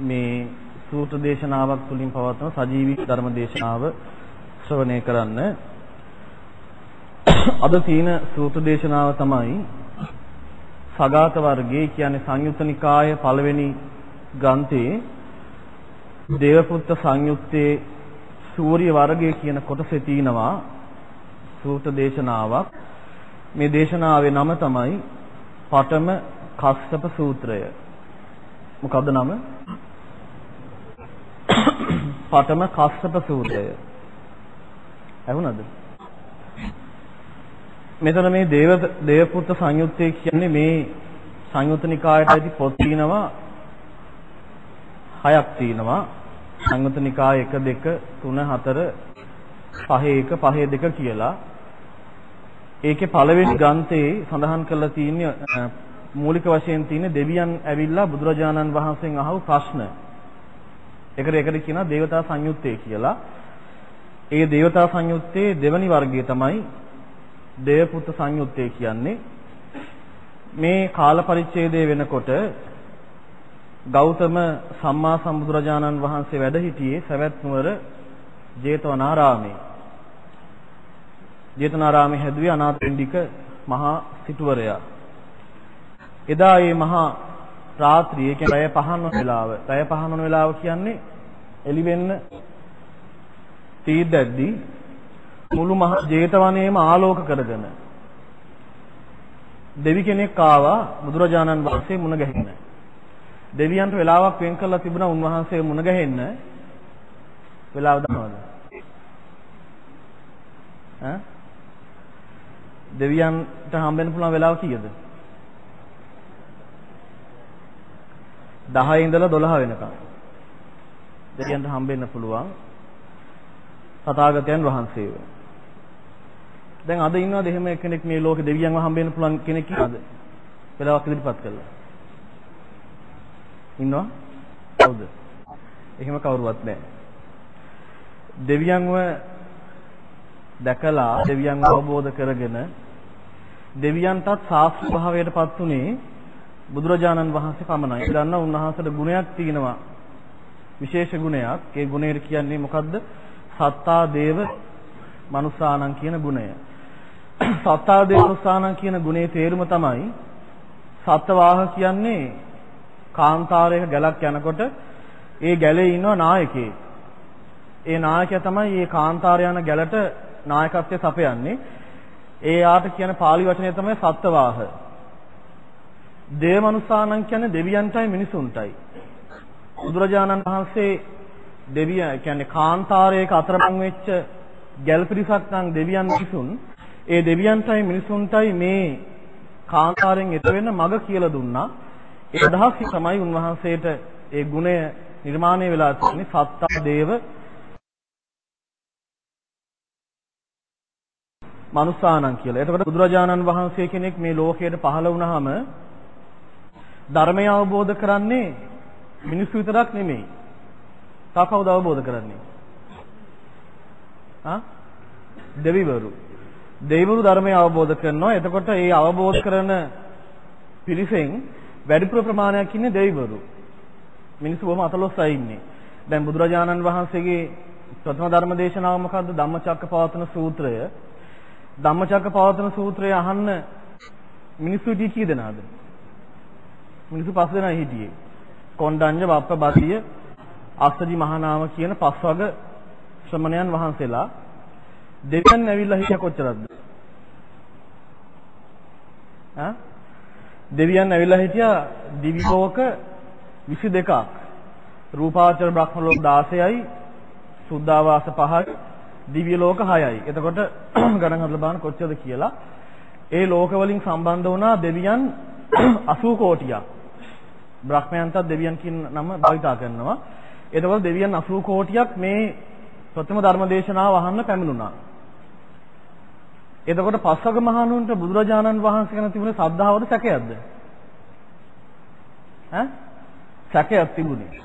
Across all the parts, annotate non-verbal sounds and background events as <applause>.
මේ සූත්‍ර දේශනාවක් තුලින් පවත්වන සජීවී ධර්ම දේශනාව ශ්‍රවණය කරන්න. අද තියෙන සූත්‍ර දේශනාව තමයි සගාත වර්ගයේ කියන්නේ සංයුත්ත නිකාය පළවෙනි ග්‍රන්ථයේ දේවපුත්ත සංයුත්තේ සූර්ය වර්ගය කියන කොටසේ තියෙනවා සූත්‍ර දේශනාවක්. මේ දේශනාවේ නම තමයි පඨම කස්සප සූත්‍රය. මොකද්ද නම? පඨම කස්සප සූත්‍රය. ඇහුණද? මෙතන මේ දේව දේවපුත්‍ර සංයුත්තේ කියන්නේ මේ සංයුත්ත නිකායට ඇති පොත් තියෙනවා හයක් තියෙනවා. සංයුත්ත නිකාය 1 2 3 4 5 1 5 2 කියලා. ඒකේ පළවෙනි ග්‍රන්ථයේ සඳහන් කරලා තියෙන්නේ මූලික වශයෙන් තියෙන දෙවියන් ඇවිල්ලා බුදුරජාණන් වහන්සේගෙන් අහපු ප්‍රශ්න. ඒකට ඒකට කියනවා දේවතා සංයුත්තේ කියලා. ඒ දේවතා සංයුත්තේ දෙවනි වර්ගය තමයි දේවපුත්ත සංයුත්තේ කියන්නේ. මේ කාල පරිච්ඡේදය වෙනකොට ගෞතම සම්මා සම්බුදුරජාණන් වහන්සේ වැඩ සිටියේ සවැත් නුවර ජේතවනාරාමේ. ජේතවනාරාමේ හැදුවේ අනාථපිණ්ඩික මහා සිටුවරයා. එදා මේ මහා රාත්‍රියේ කියන්නේ රය පහන් වන වෙලාව. රය පහන් වන වෙලාව කියන්නේ එළි වෙන්න තීද්දැද්දි මුළු මහ ජේතවනයේම ආලෝක කරගෙන දෙවි කෙනෙක් ආවා බුදුරජාණන් වහන්සේ මුණ ගැහෙන්න. දෙවියන්ට වෙලාවක් වෙන් කරලා තිබුණා උන්වහන්සේ මුණ ගැහෙන්න. වෙලාව දන්නවද? ඈ දෙවියන්ට හම්බෙන්න පුළුවන් වෙලාව කීයද? 10 ඉඳලා 12 වෙනකම්. දෙවියන්ට හම්බෙන්න පුළුවන් තථාගතයන් වහන්සේව. දැන් අද ඉන්නවද එහෙම කෙනෙක් මේ ලෝකේ දෙවියන්ව හම්බෙන්න පුළුවන් කෙනෙක් ඉන්නවද? වෙලාවක් ඉදිරිපත් කළා. ඉන්නවා? කවුද? එහෙම කවුරුවත් නැහැ. දෙවියන්ව දැකලා දෙවියන්ව අවබෝධ කරගෙන දෙවියන්ටත් ශාස්ත්‍ර භාවයටපත් උනේ බුදුරජාණන් වහන්සේ පමණයි. ඒ දන්නා උන්වහන්සේට ගුණයක් තියෙනවා. විශේෂ ගුණයක්. ඒ ගුණයට කියන්නේ මොකද්ද? සත්තා දේව මනුසානං කියන ගුණය. සත්තා දේව මනුසානං කියන ගුණේ තේරුම තමයි සත්වාහ කියන්නේ කාන්තාරයක ගැලක් යනකොට ඒ ගැලේ ඉන්න නායකයෙක්. ඒ නායකයා තමයි මේ කාන්තාරය යන ගැලට නායකත්වය සපයන්නේ. ඒ ආට කියන pāli වචනය තමයි සත්වාහ. දේවමනුසානං කියන්නේ දෙවියන්ටයි මිනිසුන්ටයි. බුදුරජාණන් වහන්සේ දෙවිය කියන්නේ කාන්තාරයක අතරමං වෙච්ච ගැල් පිරිසක් නම් දෙවියන් මිනිසුන් ඒ දෙවියන්ටයි මිනිසුන්ටයි මේ කාන්තාරයෙන් එත වෙන්න මග කියලා දුන්නා. ඒ අදහස් තමයි උන්වහන්සේට ඒ ගුණය නිර්මාණය වෙලා තියෙන්නේ සත්තා දේව මනුසානං කියලා. එතකොට බුදුරජාණන් වහන්සේ කෙනෙක් මේ ලෝකයට පහළ වුණාම ධර්මය අවබෝධ කරන්නේ මිනිස්සු විතරක් නෙමෙයි. තව කවුද අවබෝධ කරන්නේ? ආ? දෙවිවරු. දෙවිවරු ධර්මය අවබෝධ කරනවා. එතකොට ඒ අවබෝධ කරන පිරිසෙන් වැඩිපුර ප්‍රමාණයක් ඉන්නේ දෙවිවරු. මිනිස්සු බොහොම අතලොස්සයි ඉන්නේ. දැන් බුදුරජාණන් වහන්සේගේ ප්‍රථම ධර්ම දේශනාව මොකද්ද? ධම්මචක්කපවත්තන සූත්‍රය. ධම්මචක්කපවත්තන සූත්‍රය අහන්න මිනිස්සු ඉති කී දෙනාද? මිනිස්සු පස් දෙනා හිටියේ. කොණ්ඩඤ්ඤ වප්ප බතිය අස්සජි මහානාම කියන පස්වග ශ්‍රමණයන් වහන්සේලා දෙවියන් ඇවිල්ලා හිටිය කොච්චරද? ආ දෙවියන් ඇවිල්ලා හිටියා දිවි ලෝක 22ක්. රූපාවචර බ්‍රහ්ම ලෝක 16යි, සුද්ධාවාස 5යි, දිව්‍ය ලෝක 6යි. එතකොට <clears throat> ගණන් හදලා බලන්න කොච්චරද කියලා. ඒ ලෝක වලින් සම්බන්ධ වුණා දෙවියන් <clears throat> 80 කෝටියක්. බ්‍රහ්මයන්ටත් දෙවියන් කියන නම භාවිතා කරනවා. එතකොට දෙවියන් 80 කෝටියක් මේ ප්‍රථම ධර්ම දේශනාව අහන්න පැමිණුණා. එතකොට පස්වග මහණුන්ට බුදුරජාණන් වහන්සේ ගැන තිබුණේ ශ්‍රද්ධාවද සැකයක්ද? ඈ? සැකයක් තිබුණේ.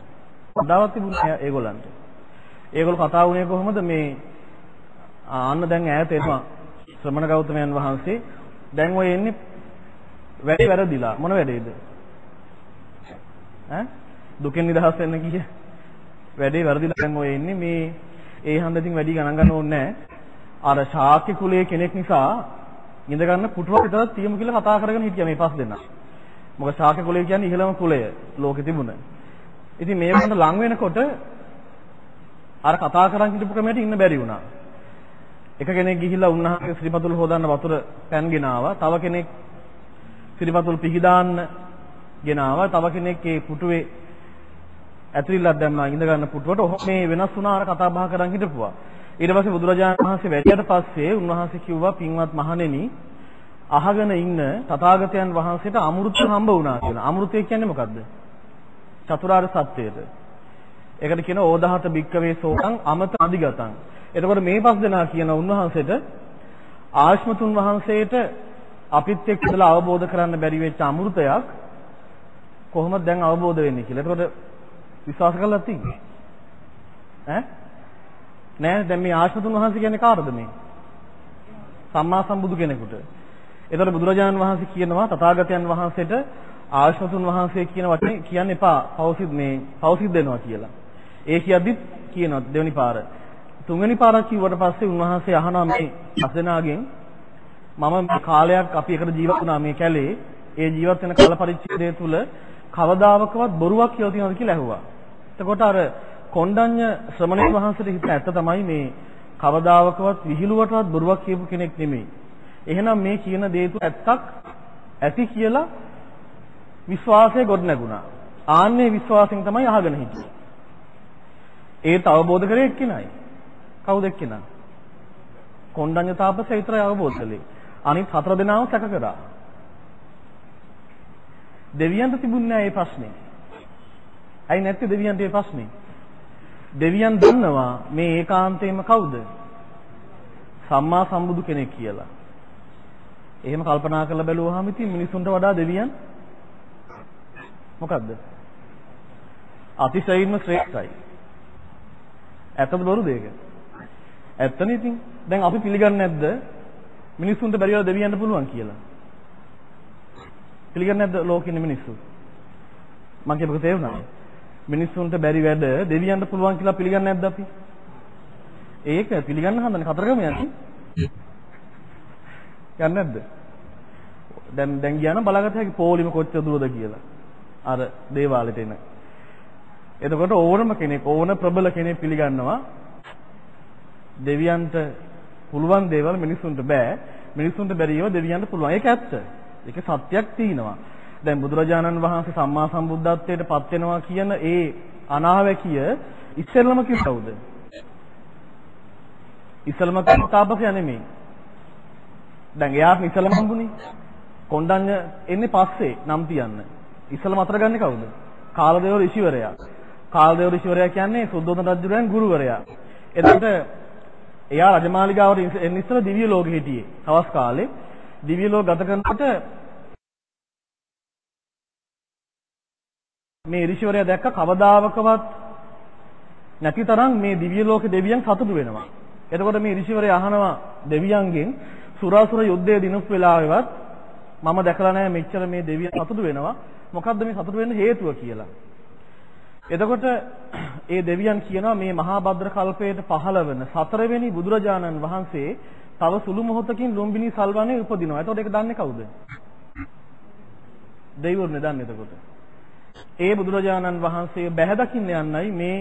ශ්‍රද්ධාවක් තිබුණේ ඒගොල්ලන්ට. ඒගොල්ලෝ කතා වුණේ කොහොමද මේ ආන්න දැන් ඈත එනවා ශ්‍රමණ ගෞතමයන් වහන්සේ දැන් ඔය එන්නේ වැඩි වැරදිලා මොන වැඩේද? ඈ දුකෙන් නිදහස් වෙන්න කිය. වැඩේ වැරදිලා දැන් ඔය ඉන්නේ මේ ඒ හන්දකින් වැඩි ගණන් ගන්න ඕනේ නැහැ. අර ශාක්‍ය කුලයේ කෙනෙක් නිසා ඉඳ ගන්න පුටුවක් විතරක් තියමු කියලා කතා කරගෙන හිටියා මේ පස් දෙනා. මොකද ශාක්‍ය කුලය කියන්නේ ඉහළම කුලය ලෝකෙ තිබුණ. ඉතින් මේ වන්ට ලං වෙනකොට අර කතා කරන් හිටපු ක්‍රමයට ඉන්න බැරි වුණා. එක කෙනෙක් ගිහිල්ලා උන්වහන්සේ ශ්‍රීපතුල් හොදන්න වතුර පෑන් ගෙනාවා. තව කෙනෙක් ශ්‍රීපතුල් පිහිදාන්න ගෙනාවා. තව කෙනෙක් ඒ පුටුවේ ඇතුළත් දැම්මා ඉඳ ගන්න පුටුවට. ඔහොම මේ වෙනස් වුණා අර කතා බහ කරන් හිටපුවා. ඊට පස්සේ බුදුරජාණන් වහන්සේ වැඩියට පස්සේ උන්වහන්සේ කිව්වා පින්වත් මහණෙනි අහගෙන ඉන්න තථාගතයන් වහන්සේට අමෘත හම්බ වුණා කියලා. අමෘතය කියන්නේ මොකද්ද? චතුරාර්ය සත්‍යයට. ඒකට කියන ඕදාහත භික්කවේ සෝතං අමත අධිගතං. එතකොට මේ පස් දෙනා කියන උන්වහන්සේට ආශ්මතුන් වහන්සේට අපිත් එක්කලා අවබෝධ කරන්න බැරි වෙච්ච අමෘතයක් කොහොමද දැන් අවබෝධ වෙන්නේ කියලා. එතකොට විශ්වාස කරලා තියෙන්නේ. ඈ නෑ දැන් මේ ආශ්‍රතුන් වහන්සේ කියන්නේ කාටද මේ? සම්මා සම්බුදු කෙනෙකුට. එතකොට බුදුරජාණන් වහන්සේ කියනවා තථාගතයන් වහන්සේට ආශ්‍රතුන් වහන්සේ කියන වචනේ කියන්න එපා. පෞසිද මේ පෞසිද දෙනවා කියලා. ඒ කියද්දිත් කියනවා දෙවෙනි පාර. තුන්වෙනි පාරක් කිව්වට පස්සේ උන්වහන්සේ අහනවා මේ අසදනාගෙන් මම කාලයක් අපි එකට ජීවත් වුණා මේ කැලේ. ඒ ජීවත් වෙන කාල පරිච්ඡේදය තුල කවදාවකවත් බොරුවක් කියලා තියෙනවද කියලා ඇහුවා. එතකොට අර කොණ්ඩඤ්ඤ ශ්‍රමණේන් වහන්සේට හිත ඇත්ත තමයි මේ කවදාවකවත් විහිළුවටවත් බොරුවක් කියපු කෙනෙක් නෙමෙයි. එහෙනම් මේ කියන දේ තුල ඇත්තක් ඇති කියලා විශ්වාසය ගොඩ නැගුණා. ආන්නේ විශ්වාසයෙන් තමයි අහගෙන හිටියේ. ඒත් අවබෝධ කරේ එක්කිනයි. කවුද එක්කිනා? කොණ්ඩඤ්ඤ තාපසය විතරයි අවබෝධ කළේ. අනිත් හතර දෙනාම සැක කරා. දෙවියන්ට තිබුණේ නැහැ මේ ප්‍රශ්නේ. ඇයි නැත්තේ දෙවියන්ට මේ ප්‍රශ්නේ? දෙවියන් දන්නවා මේ ඒකාන්තයෙන්ම කවුද? සම්මා සම්බුදු කෙනෙක් කියලා. එහෙම කල්පනා කරලා බැලුවාම ඉතින් මිනිසුන්ට වඩා දෙවියන් මොකද්ද? අතිශයින්ම ශ්‍රේෂ්ඨයි. ඇත්තද බොරුද ඒක? ඇත්තනේ ඉතින්. දැන් අපි පිළිගන්නේ නැද්ද මිනිසුන්ට බැරිවලා දෙවියන්ට පුළුවන් කියලා? පිළිගන්නේ නැද්ද ලෝකෙ ඉන්න මිනිස්සු? මම කියපුව තේරුණාද? මිනිස්සුන්ට බැරි වැඩ දෙවියන්ට පුළුවන් කියලා පිළිගන්නේ නැද්ද අපි? ඒක පිළිගන්න හදන කතරගම යන්නේ. යන්නේ නැද්ද? දැන් දැන් ගියා නම් බලාගත්ත හැකි පොලිම කොච්චර දුරද කියලා. අර දේවාලෙට එන. එතකොට ඕනම කෙනෙක් ඕන ප්‍රබල කෙනෙක් පිළිගන්නවා දෙවියන්ට පුළුවන් දේවල් මිනිසුන්ට බෑ. මිනිසුන්ට බැරි ඒවා දෙවියන්ට පුළුවන්. ඒක ඇත්ත. ඒක සත්‍යයක් තියෙනවා. දැන් බුදුරජාණන් වහන්සේ සම්මා සම්බුද්ධත්වයට පත් වෙනවා කියන ඒ අනාවැකිය ඉස්සෙල්ලම කිව්වද? ඉස්සෙල්ලම තාපසය නෙමෙයි. දැන් එයාට ඉස්සෙල්ලම හම්බුනේ. කොණ්ඩඤ්ඤ එන්නේ පස්සේ නම් තියන්න. ඉස්සෙල්ලම අතර ගන්නේ කවුද? කාලදේව ඍෂිවරයා. කාලදේව ඍෂිවරයා කියන්නේ සුද්ධෝදන රජුගේ ගුරුවරයා. එතකොට එයා රජමාලිගාවට එන්න ඉස්සෙල්ලා දිව්‍ය ලෝකෙ හිටියේ. හවස් කාලේ දිව්‍ය ලෝක ගත කරනකොට මේ ඍෂිවරයා දැක්ක කවදාවකවත් නැති තරම් මේ දිව්‍ය ලෝක දෙවියන් සතුටු වෙනවා. එතකොට මේ ඍෂිවරයා අහනවා දෙවියන්ගෙන් සුරාසුර යුද්ධයේ දිනපු වෙලාවෙවත් මම දැකලා නැහැ මෙච්චර මේ දෙවියන් සතුටු වෙනවා. මොකද්ද මේ සතුටු වෙන්න හේතුව කියලා. එතකොට ඒ දෙවියන් කියනවා මේ මහා භද්‍ර කල්පයට පහළ වෙන සතරවෙනි බුදුරජාණන් වහන්සේ තව සුළු මොහොතකින් ලුම්බිනි සල්වනේ උපදිනවා. එතකොට ඒක දන්නේ කවුද? දෙවිවරුනේ දන්නේ එතකොට. ඒ බුදුරජාණන් වහන්සේ බැහැ දකින්න යන්නයි මේ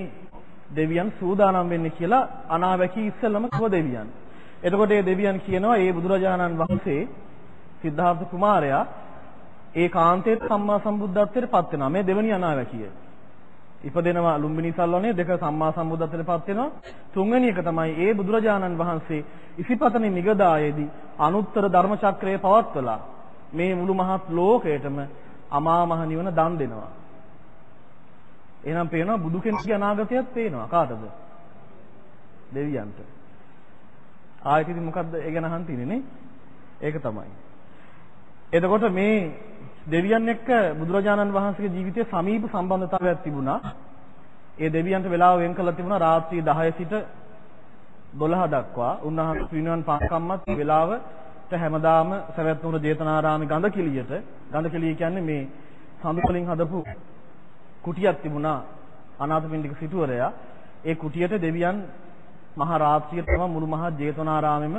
දෙවියන් සූදානම් වෙන්නේ කියලා අනාවැකී ඉස්සෙල්ලම කිව්ව දෙවියන්. එතකොට මේ දෙවියන් කියනවා මේ බුදුරජාණන් වහන්සේ සිද්ධාර්ථ කුමාරයා ඒ කාන්තේ සම්මා සම්බුද්ධත්වයට පත් වෙනවා. මේ දෙවෙනි අනාවැකිය. ඉපදෙනවා ලුම්බිනි සල්වනේ දෙක සම්මා සම්බුද්ධත්වයට පත් වෙනවා. තුන්වෙනි එක තමයි ඒ බුදුරජාණන් වහන්සේ ඉසිපතනි නිගදායේදී අනුත්තර ධර්ම චක්‍රය පවත්වලා මේ මුළු මහත් ලෝකයටම අමා මහ නිවන දන් දෙනවා. එහෙනම් පේනවා බුදු කෙනෙක්ගේ අනාගතයත් පේනවා කාටද? දෙවියන්ට. ආයෙත් ඉතින් මොකද්ද ඒ ගැන අහන් තින්නේ නේ? ඒක තමයි. එතකොට මේ දෙවියන් එක්ක බුදුරජාණන් වහන්සේගේ ජීවිතයේ සමීප සම්බන්ධතාවයක් තිබුණා. ඒ දෙවියන්ට වෙලාව වෙන් කළා තිබුණා රාත්‍රී 10 සිට 12 දක්වා. උන්වහන්සේ පිරිනිවන් පාකම්මත් වෙලාවට හැමදාම සවැත් නුවර ජේතනාරාමේ ගඳ කිලියට ගඳ කිලිය කියන්නේ මේ සඳු වලින් හදපු කුටියක් තිබුණා අනාථපිණ්ඩික සිටුවරයා. ඒ කුටියට දෙවියන් මහා රාත්‍රියේ තම මුළු මහා ජේතවනාරාමෙම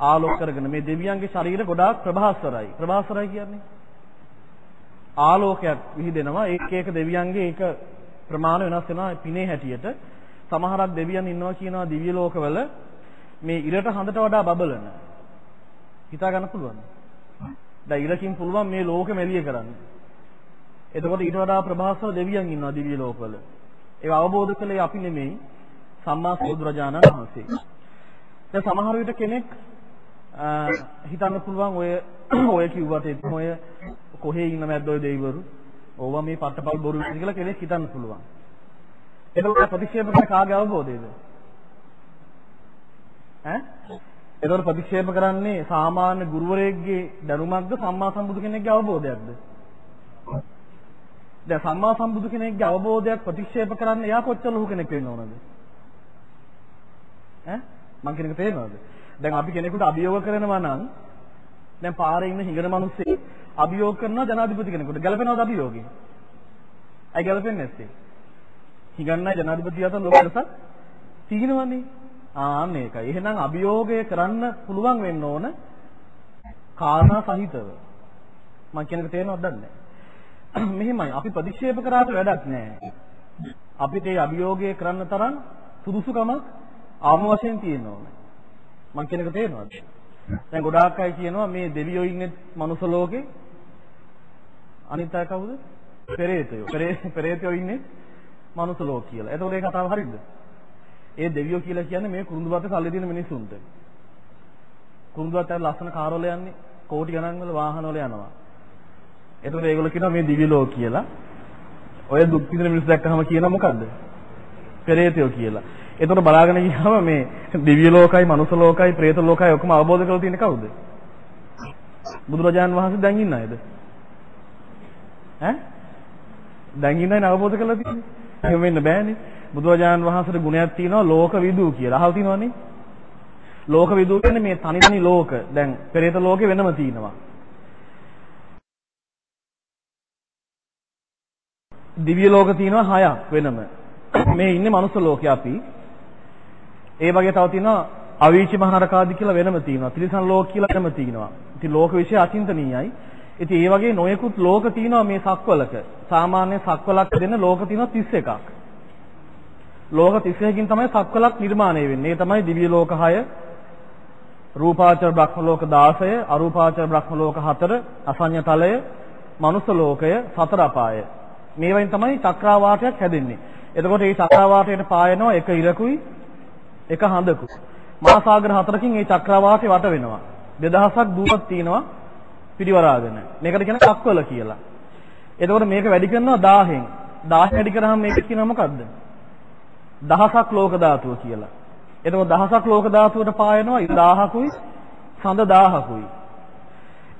ආලෝක කරගෙන මේ දෙවියන්ගේ ශරීර ගොඩාක් ප්‍රභාස්වරයි. ප්‍රභාස්වරයි කියන්නේ ආලෝකයක් විහිදෙනවා. ඒක ඒක දෙවියන්ගේ ඒක ප්‍රමාණ වෙනස් වෙනවා පිනේ හැටියට. සමහරක් දෙවියන් ඉන්නවා කියනවා දිව්‍ය ලෝකවල මේ ඉරට හඳට වඩා බබලන. හිතා ගන්න පුළුවන්. දැන් ඉරකින් පුළුවන් මේ ලෝකෙම එළිය කරන්න. එතකොට ඊට වඩා ප්‍රභාස්වර දෙවියන් ඉන්නවා දිව්‍ය ලෝකවල. ඒක අවබෝධ කළේ අපි නෙමෙයි සම්මා සම්බුදුරජාණන් වහන්සේ. දැන් සමහර විට කෙනෙක් හිතන්න පුළුවන් ඔය ඔය කිව්වට ඔය කොහේ ඉන්න මැද්ද ඔය දෙවිවරු ඕවා මේ පට්ටපල් බොරු කියලා කෙනෙක් හිතන්න පුළුවන්. ඒක ප්‍රතික්ෂේප කරන කාගේ අවබෝධයද? ඈ? ඒතකොට ප්‍රතික්ෂේප කරන්නේ සාමාන්‍ය ගුරුවරයෙක්ගේ දැනුමක්ද සම්මා සම්බුදු කෙනෙක්ගේ අවබෝධයක්ද? දැන් සම්මා සම්බුදු කෙනෙක්ගේ අවබෝධයක් ප්‍රතික්ෂේප කරන්න එයා කොච්චර ලොකු කෙනෙක් වෙන්න ඕනද? ඈ? මං කෙනෙක් තේරෙනවද? දැන් අපි කෙනෙකුට අභියෝග කරනවා නම් දැන් පාරේ ඉන්න හිඟන මිනිස්සේ අභියෝග කරනවා ජනාධිපති කෙනෙකුට. ගැලපෙනවද අභියෝගේ? ඇයි ගැලපෙන්නේ නැත්තේ? හිඟන්නයි ජනාධිපති අතර ලොකු වෙනසක් තියෙනවනේ. ආන්න ඒකයි. එහෙනම් අභියෝගය කරන්න පුළුවන් වෙන්න ඕන කාරණා සහිතව. මම කියනක තේරෙනවද දන්නේ <clears throat> මෙහෙමයි අපි ප්‍රතික්ෂේප කරාට වැඩක් නැහැ. අපිට ඒ අභියෝගය කරන්න තරම් සුදුසුකමක් ආම වශයෙන් තියෙන්න ඕනේ. මම කියනක තේරෙනවද? දැන් ගොඩාක් අය කියනවා මේ දෙවියෝ ඉන්නේ මනුස්ස ලෝකේ. අනිත් අය කවුද? පෙරේතයෝ. <laughs> පෙරේතයෝ ඉන්නේ මනුස්ස ලෝක කියලා. එතකොට ඒ කතාව හරියද? ඒ දෙවියෝ කියලා කියන්නේ මේ කුරුඳුබත් සල්ලි දෙන මිනිස්සුන්ට. කුරුඳුබත් අර ලස්සන කාර්වල යන්නේ කෝටි ගණන් වල වාහන වල යනවා. එතකොට ඒගොල්ලෝ කියනවා මේ දිව්‍ය ලෝක කියලා. ඔය දුක් විඳින මිනිස්සු දැක්කම කියනවා මොකද්ද? පෙරේතයෝ කියලා. එතකොට බලාගෙන ගියාම මේ දිව්‍ය ලෝකයි, මනුස්ස ලෝකයි, പ്രേත ලෝකයි ඔක්කොම අවබෝධ කරලා තියෙන්නේ කවුද? බුදුරජාන් වහන්සේ දැන් ඉන්න අයද? ඈ? දැන් ඉන්න අය අවබෝධ කරලා තියෙන්නේ. එහෙම වෙන්න බෑනේ. බුදුරජාන් වහන්සේට ගුණයක් තියෙනවා ලෝක විදූ කියලා. අහලා තියෙනවනේ. ලෝක විදූ කියන්නේ මේ තනි තනි ලෝක. දැන් පෙරේත ලෝකේ වෙනම තියෙනවා. දිව්‍ය ලෝක තියෙනවා හයක් වෙනම. මේ ඉන්නේ මනුස්ස ලෝකේ අපි. ඒ වගේ තව තියෙනවා අවීචි මහනරකාදී කියලා වෙනම තියෙනවා. තිරිසන් ලෝක කියලා වෙනම තියෙනවා. ඉතින් ලෝක විශ්ය අචින්තනීයයි. ඉතින් ඒ වගේ නොයෙකුත් ලෝක තියෙනවා මේ සක්වලක. සාමාන්‍ය සක්වලක් දෙන්න ලෝක තියෙනවා 31ක්. ලෝක 31කින් තමයි සක්වලක් නිර්මාණය වෙන්නේ. ඒ තමයි දිව්‍ය ලෝක 6, රූපාචර බ්‍රහ්ම ලෝක 16, අරූපාචර බ්‍රහ්ම ලෝක 4, අසඤ්ඤ තලය, මනුස්ස ලෝකය, සතර අපාය. මේවෙන් තමයි චක්‍රාවාටයක් හැදෙන්නේ. එතකොට මේ චක්‍රාවාටයට පායනවා එක ඉරකුයි එක හඳකුයි. මහාසාගර හතරකින් මේ චක්‍රාවාටය වට වෙනවා. 2000ක් දූපත් තියෙනවා පිරිවරාගෙන. මේකට කියන්නේ කක්වල කියලා. එතකොට මේක වැඩි කරනවා 1000න්. 1000 වැඩි කරාම මේක කියනවා මොකද්ද? දහසක් ලෝක ධාතුව කියලා. එතකොට දහසක් ලෝක ධාතුවට පායනවා 1000කුයි සඳ 1000කුයි.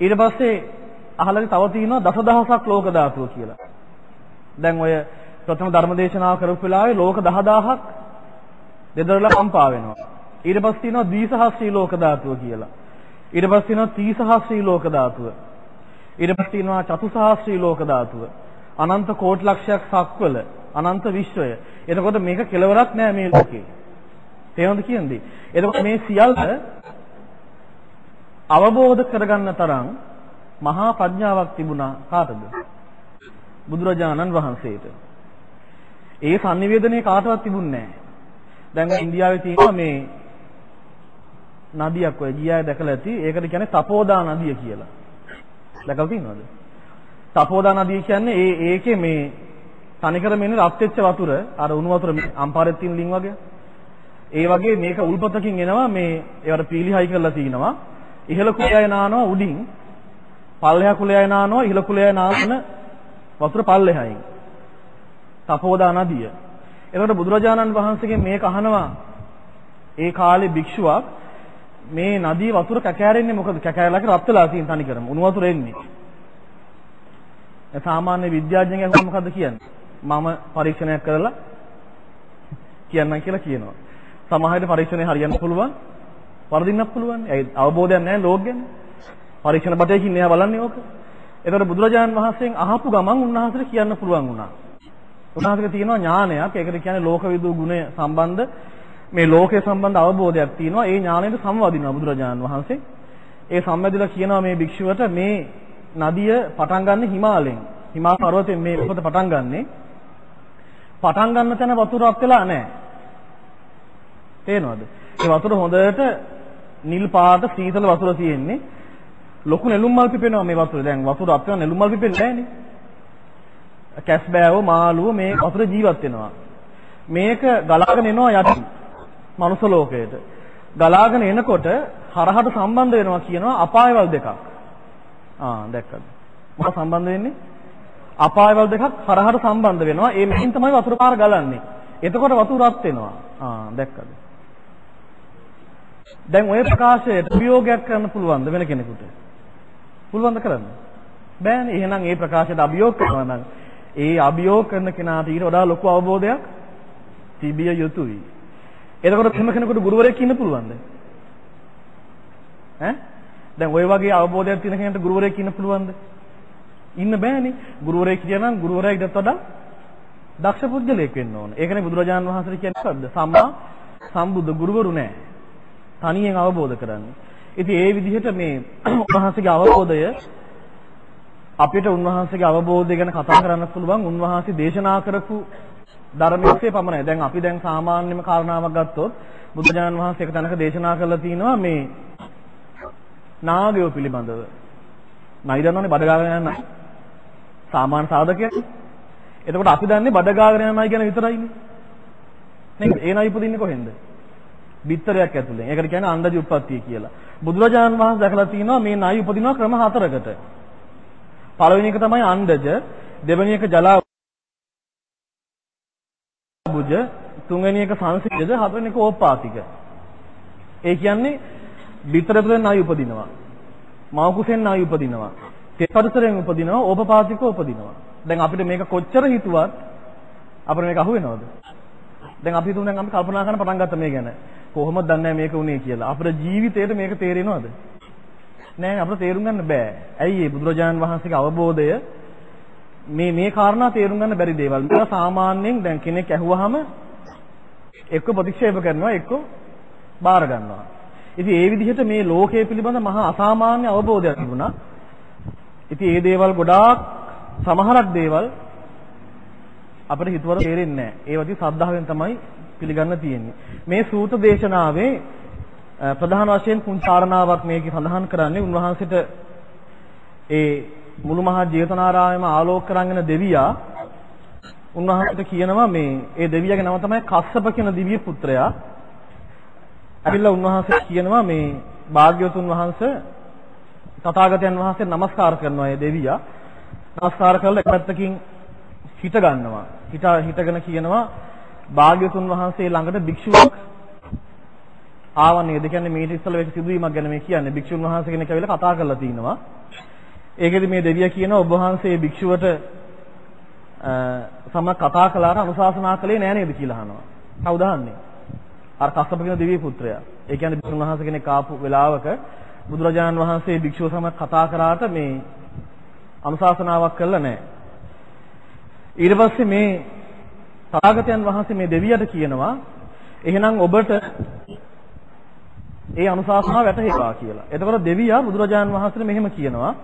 ඊට පස්සේ අහලදී තව තියෙනවා දසදහසක් ලෝක ධාතුව කියලා. දැන් ඔය ප්‍රථම ධර්මදේශනාව කරපු වෙලාවේ ලෝක 10000ක් දෙදරලා කම්පා වෙනවා. ඊට පස්සේ තියෙනවා ද්විසහස්‍රී ලෝක ධාතුව කියලා. ඊට පස්සේ තියෙනවා ත්‍රිසහස්‍රී ලෝක ධාතුව. ඊට පස්සේ තියෙනවා චතුසහස්‍රී ලෝක ධාතුව. අනන්ත කෝටි ලක්ෂයක් සක්වල අනන්ත විශ්වය. එතකොට මේක කෙලවරක් නෑ මේ ලෝකේ. තේරුම්ද කියන්නේ? එතකොට මේ සියල්ල අවබෝධ කරගන්න තරම් මහා ප්‍රඥාවක් තිබුණා කාටද? බුදුරජාණන් වහන්සේට. ඒ sannivedanaya කාටවත් තිබුණේ නැහැ. දැන් ඉන්දියාවේ තියෙනවා මේ නදියක් ඔය ගියාය දැකලා ඇති. ඒකට කියන්නේ තපෝදා නදිය කියලා. දැකලා තියෙනවද? තපෝදා නදිය කියන්නේ ඒ ඒකේ මේ තනිකර මෙන්න රත් වෙච්ච වතුර අර උණු වතුර අම්පාරෙත් තියෙන ලින් වගේ. ඒ වගේ මේක උල්පතකින් එනවා මේ ඒවට පීලිහයි කරලා තිනවා. ඉහළ කුලයයි නානවා උඩින්. පල්ලෙහා කුලයයි නානවා ඉහළ කුලයයි නාන වතුර පල්ලෙහායින්. තපෝදා නදිය. එතකොට බුදුරජාණන් වහන්සේගෙන් මේක අහනවා ඒ කාලේ භික්ෂුවක් මේ නදී වතුර කැකෑරෙන්නේ මොකද? කැකෑරලා රත් වෙලා තියෙන තනිකරම. උණු වතුර එන්නේ. සාමාන්‍ය විද්‍යාඥයෙක් අහුවම මොකද්ද කියන්නේ? මම පරීක්ෂණයක් කරලා කියන්නම් කියලා කියනවා. සමහරවිට පරීක්ෂණය හරියන්න පුළුවන්, වරදින්නත් පුළුවන්. ඒ අවබෝධයක් නැහැ ලෝක ගැන. පරීක්ෂණ බටයකින් එයා බලන්නේ ඕක. එතකොට බුදුරජාණන් වහන්සේගෙන් අහපු ගමන් උන්වහන්සේට කියන්න පුළුවන් වුණා. උන්වහන්සේට තියෙනවා ඥානයක්. ඒකට කියන්නේ ලෝකවිදු ගුණය සම්බන්ධ මේ ලෝකයේ සම්බන්ධ අවබෝධයක් තියෙනවා. ඒ ඥාණයට සම්වදිනවා බුදුරජාණන් වහන්සේ. ඒ සම්මැදිලා කියනවා මේ භික්ෂුවට මේ නදිය පටන් ගන්න හිමාලයෙන්. හිමාල පර්වතයෙන් මේ උපත පටන් ගන්නෙ. පටන් ගන්න තැන වතුර රත් වෙලා නැහැ. තේනවද? ඒ වතුර හොඳට නිල් පාට සීතල වතුර තියෙන්නේ. ලොකු නෙළුම් මල් පිපෙනවා මේ වතුර. දැන් වතුර අපේ නෙළුම් මල් පිපෙන්නේ නැහනේ. කැස් බෑව මාළුව මේ වතුර ජීවත් වෙනවා. මේක ගලාගෙන එනවා යටින්. මනුස්ස ලෝකයට. ගලාගෙන එනකොට හරහට සම්බන්ධ වෙනවා කියනවා අපායවල් දෙකක්. ආ දැක්කද? මොකක් සම්බන්ධ වෙන්නේ? අපායවල් දෙකක් හරහට සම්බන්ධ වෙනවා. ඒ මෙහින් තමයි වතුර පාර ගලන්නේ. එතකොට වතුර රත් වෙනවා. ආ දැක්කද? දැන් ওই ප්‍රකාශයට අභියෝගයක් කරන්න පුළුවන්ද වෙන කෙනෙකුට? පුළුවන්ද කරන්න? බෑනේ. එහෙනම් ඒ ප්‍රකාශයට අභියෝග කරනවා නම් ඒ අභියෝග කරන කෙනාට ඊට වඩා ලොකු අවබෝධයක් තිබිය යුතුයි. එතකොට හැම කෙනෙකුට ගුරුවරයෙක් ඉන්න පුළුවන්ද? ඈ? දැන් ওই වගේ අවබෝධයක් තියෙන කෙනෙකුට ගුරුවරයෙක් ඉන්න පුළුවන්ද? ඉන්න බෑනේ. ගුරුවරයෙක් කියනනම් ගුරුවරයෙක්ට වඩා දක්ෂ පුද්ගලයෙක් වෙන්න ඕන. ඒකනේ බුදුරජාණන් වහන්සේ කියන්නේ මොකද්ද? සම්මා සම්බුද්ධ ගුරුවරු නෑ. තනියෙන් අවබෝධ කරන්නේ. ඉතින් ඒ විදිහට මේ <clears throat> උන්වහන්සේගේ අවබෝධය අපිට උන්වහන්සේගේ අවබෝධය ගැන කතා කරන්න පුළුවන් උන්වහන්සේ දේශනා කරපු ධර්මයේ පමණයි. දැන් අපි දැන් සාමාන්‍යම කාරණාවක් ගත්තොත් බුදුජානන් වහන්සේ එක තැනක දේශනා කරලා තිනවා මේ නාගයෝ පිළිබඳව. නයි දන්නවනේ බඩ ගාගෙන යන සාමාන්‍ය සාධකයක්. එතකොට අපි දන්නේ බඩ ගාගෙන යනයි ගැන විතරයිනේ. නේද? ඒ නයි උපදින්නේ කොහෙන්ද? බිත්තරයක් ඇතුලෙන්. ඒකට කියන්නේ අණ්ඩජ උප්පත්තිය කියලා. බුදුරජාණන් වහන්සේ දැකලා තිනවා මේ නයි උපදිනවා ක්‍රම හතරකට. පළවෙනි එක තමයි අණ්ඩජ, දෙවෙනි එක ජලා බුජ, තුන්වෙනි එක සංසිජද, හතරවෙනි එක ඕපාතික. ඒ කියන්නේ බිත්තර තුළින් නයි උපදිනවා. මව කුසෙන් නයි උපදිනවා. තෙපරිසරෙන් උපදිනවා, ඕපපාතිකව උපදිනවා. දැන් අපිට මේක කොච්චර හිතුවත් අපිට මේක අහු වෙනවද? දැන් අපි හිතුව දැන් අපි කල්පනා කරන්න පටන් ගත්තා මේ ගැන. කොහොමද දන්නේ මේක උනේ කියලා. අපේ ජීවිතේට මේක තේරෙනවද? නෑ අපිට තේරුම් ගන්න බෑ. ඇයි ඒ බුදුරජාණන් වහන්සේගේ අවබෝධය මේ මේ කාරණා තේරුම් ගන්න බැරි දේවල්. මේවා සාමාන්‍යයෙන් දැන් කෙනෙක් ඇහුවාම එක්ක ප්‍රතික්ෂේප කරනවා එක්ක බාර ගන්නවා. ඉතින් ඒ විදිහට මේ ලෝකයේ පිළිබඳ මහා අසාමාන්‍ය අවබෝධයක් තිබුණා. ඉතින් මේ දේවල් ගොඩාක් සමහරක් දේවල් අපිට හිතවල තේරෙන්නේ නැහැ. ඒවදී සද්ධාවෙන් තමයි පිළිගන්න තියෙන්නේ. මේ සූත දේශනාවේ ප්‍රධාන වශයෙන් පුංචාරණාවක් මේකේ සඳහන් කරන්නේ උන්වහන්සේට ඒ මුළු මහා ජේතවනාරාමයේම ආලෝක කරගෙන දෙවියා උන්වහන්සේට කියනවා මේ ඒ දෙවියාගේ නම තමයි කස්සප කියන දිව්‍ය පුත්‍රයා. ඇවිල්ලා උන්වහන්සේ කියනවා මේ භාග්‍යවතුන් වහන්සේ තථාගතයන් වහන්සේ නමස්කාර කරනවා ඒ දෙවියා. නමස්කාර කරලා එක පැත්තකින් හිත ගන්නවා. හිත හිතගෙන කියනවා භාග්‍යවතුන් වහන්සේ ළඟට භික්ෂුවක් ආව නේද? කියන්නේ මේ ඉස්සල වෙච්ච සිදුවීමක් ගැන මේ කියන්නේ. භික්ෂුන් වහන්සේ කෙනෙක් ඇවිල්ලා කතා කරලා තිනවා. ඒකෙදි මේ දෙවියා කියනවා ඔබ වහන්සේ භික්ෂුවට සම කතා කළාට අනුශාසනා කළේ නෑ නේද කියලා අහනවා. කවුද අහන්නේ? අර කස්සප කියන දිව්‍ය පුත්‍රයා. ඒ කියන්නේ භික්ෂුන් වහන්සේ කෙනෙක් ආපු වෙලාවක බුදුරජාණන් වහන්සේ භික්ෂුව සමග කතා කරාට මේ අනුශාසනාවක් කළා නෑ. ඊට පස්සේ මේ තථාගතයන් වහන්සේ මේ දෙවියට කියනවා එහෙනම් ඔබට ඒ අනුශාසනාව වැටහෙවා කියලා. එතකොට දෙවියා බුදුරජාන් වහන්සේට මෙහෙම කියනවා.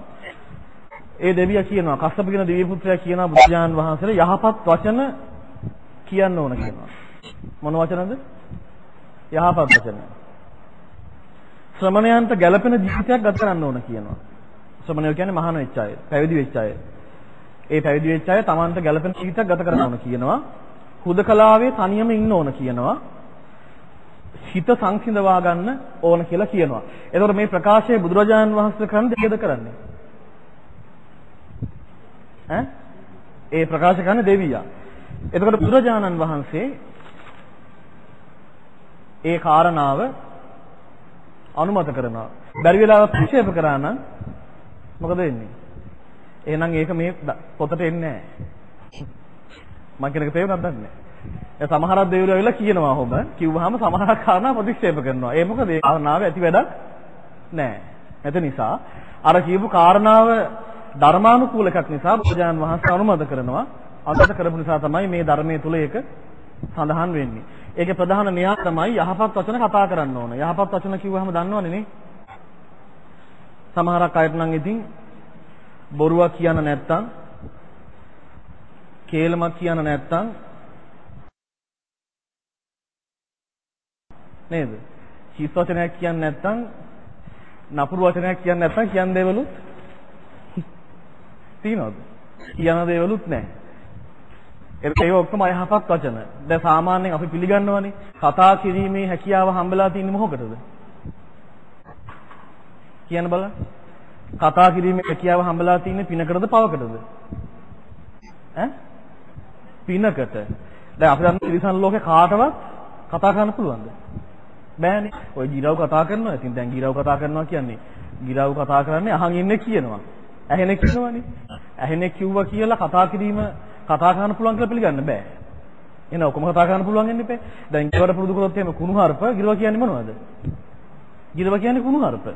ඒ දෙවියා කියනවා කස්සප කියන දිව්‍ය පුත්‍රයා කියනවා බුදුරජාන් වහන්සේට යහපත් වචන කියන්න ඕන කියනවා. මොන වචනද? යහපත් වචන. ශ්‍රමණයන්ට ගැළපෙන ජීවිතයක් ගත කරන්න ඕන කියනවා. ශ්‍රමණයෝ කියන්නේ මහාන වෙච්ච අය, පැවිදි වෙච්ච අය. ඒ පැවිදි වෙච්ච අය Tamanට ගැළපෙන ජීවිතයක් ගත කරන්න ඕන කියනවා. හුදකලාවේ තනියම ඉන්න ඕන කියනවා. හිත සංසිඳවා ගන්න ඕන කියලා කියනවා. එතකොට මේ ප්‍රකාශය බුදුරජාණන් වහන්සේ කරන දෙයද කරන්නේ? ඈ? ඒ ප්‍රකාශ කරන දෙවියා. එතකොට බුදුරජාණන් වහන්සේ ඒ කාරණාව අනුමත කරනවා. බැරි වෙලාව ප්‍රතික්ෂේප කරා නම් මොකද වෙන්නේ? එහෙනම් ඒක මේ පොතට එන්නේ නැහැ. මම කියන එක තේරුණාද දන්නේ නැහැ. සමහරක් දෙවියෝ ඇවිල්ලා කියනවා ඔහොම කිව්වහම සමහරක් කාරණා ප්‍රතික්ෂේප කරනවා. ඒ මොකද ඒ කාරණාව ඇති වැඩක් නැහැ. නැත නිසා අර කියපු කාරණාව ධර්මානුකූල එකක් නිසා බුදුජාන් වහන්සේ අනුමත කරනවා අනුමත කරපු නිසා තමයි මේ ධර්මයේ තුල ඒක සඳහන් වෙන්නේ. ඒකේ ප්‍රධාන න්‍යාය තමයි යහපත් වචන කතා කරන්න ඕන. යහපත් වචන කිව්වහම දන්නවනේ නේ. සමහරක් අයට නම් ඉතින් බොරුවක් කියන්න නැත්තම් කේලමක් කියන්න නැත්තම් නේද? හිස් වචනයක් කියන්නේ නැත්තම් නපුරු වචනයක් කියන්නේ නැත්තම් කියන්න දේවලුත් තියනවද? කියන දේවලුත් නැහැ. ඒක ඔක්කොම අයහපත් වචන. දැන් සාමාන්‍යයෙන් අපි පිළිගන්නවනේ කතා කිරීමේ හැකියාව හම්බලා තින්නේ මොකකටද? කියන්න බලන්න. කතා කිරීමේ හැකියාව හම්බලා තින්නේ පිනකටද පවකටද? ඈ? පිනකට. දැන් අපි දන්න තිරිසන් ලෝකේ කාටවත් කතා කරන්න පුළුවන්ද? බෑනේ. ඔය ගිරව් කතා කරනවා. ඉතින් දැන් ගිරව් කතා කරනවා කියන්නේ ගිරව් කතා කරන්නේ අහන් ඉන්නේ කියනවා. ඇහෙනෙක් කියනවනේ. ඇහෙනෙක් කිව්වා කියලා කතා කිරීම කතා කරන්න පුළුවන් කියලා පිළිගන්න බෑ. එහෙනම් ඔක්කොම කතා කරන්න පුළුවන් වෙන්නේ නැහැ. දැන් ගිරවට පුරුදු කරොත් එහෙම කුණුහරුප ගිරව කියන්නේ මොනවද? ගිරව කියන්නේ කුණුහරුප.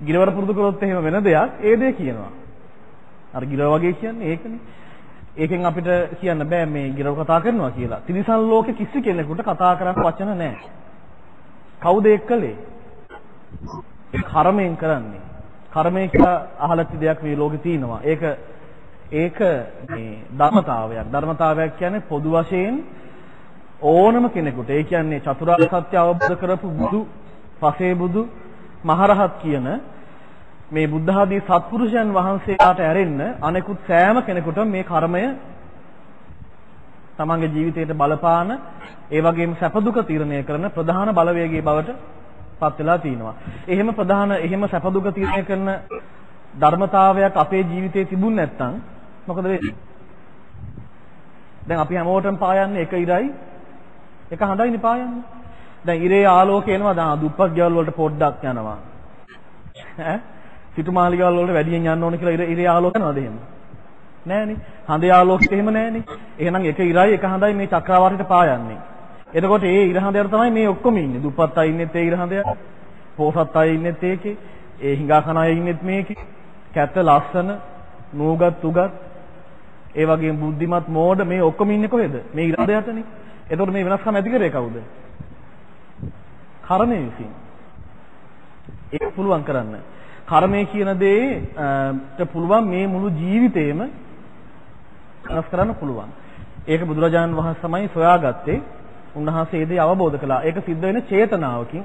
ගිරවට පුරුදු කරොත් එහෙම වෙන දෙයක් ඒ දේ කියනවා. අර ගිරව වගේ කියන්නේ ඒකනේ. ඒකෙන් අපිට කියන්න බෑ මේ ගිරව කතා කරනවා කියලා. තිරිසන් ලෝකෙ කිසි කෙනෙකුට කතා කරන්න වචන නැහැ. කවුද ඒක කළේ? ඒ කර්මයෙන් කරන්නේ. කර්මය කියලා අහලති දෙයක් මේ ලෝකේ තියෙනවා. ඒක ඒක මේ ධර්මතාවයක්. ධර්මතාවයක් කියන්නේ පොදු වශයෙන් ඕනම කෙනෙකුට ඒ කියන්නේ චතුරාර්ය සත්‍ය අවබෝධ කරපු බුදු, පසේ බුදු, මහරහත් කියන මේ බුද්ධ ආදී සත්පුරුෂයන් වහන්සේලාට ඇරෙන්න අනෙකුත් සෑම කෙනෙකුටම මේ කර්මය තමන්ගේ ජීවිතයට බලපාන ඒ වගේම සැප දුක තීරණය කරන ප්‍රධාන බලවේගයේ බවට පත් වෙලා තිනවා. එහෙම ප්‍රධාන එහෙම සැප දුක තීරණය කරන ධර්මතාවයක් අපේ ජීවිතේ තිබුණ නැත්නම් මොකද වෙන්නේ? දැන් අපි හැමෝටම පායන්නේ එක ඉරයි එක හඬයිනේ පායන්නේ. දැන් ඉරේ ආලෝකය එනවා දැන් දුප්පත් ගෙවල් වලට පොඩ්ඩක් යනවා. ඈ සිටුමාලිගවල් වලට වැඩියෙන් යන්න ඕන කියලා ඉරේ ආලෝක යනවාද එහෙම? නෑනේ. හඳේ ආලෝකෙත් එහෙම නෑනේ. එහෙනම් එක ඉරයි එක හඳයි මේ චක්‍රාවාරයට පායන්නේ. එතකොට ඒ ඉර හඳයට තමයි මේ ඔක්කොම ඉන්නේ. දුප්පත් අය ඉන්නෙත් ඒ ඉර හඳයට. පොහොසත් අය ඉන්නෙත් ඒකේ. ඒ හිඟා කන අය ඉන්නෙත් මේකේ. කැත ලස්සන නූගත් උගත් ඒ වගේම බුද්ධිමත් මෝඩ මේ ඔක්කොම ඉන්නේ කොහෙද? මේ ඉර හඳයටනේ. එතකොට මේ වෙනස්කම් ඇති කරේ කවුද? කර්මය විසින්. ඒක පුළුවන් කරන්න. කර්මය කියන දේට පුළුවන් මේ මුළු ජීවිතේම වෙනස් කරන්න පුළුවන්. ඒක බුදුරජාණන් වහන්සේ තමයි සොයාගත්තේ. උන්වහන්සේ ඒ දේ අවබෝධ කළා. ඒක සිද්ධ වෙන චේතනාවකින්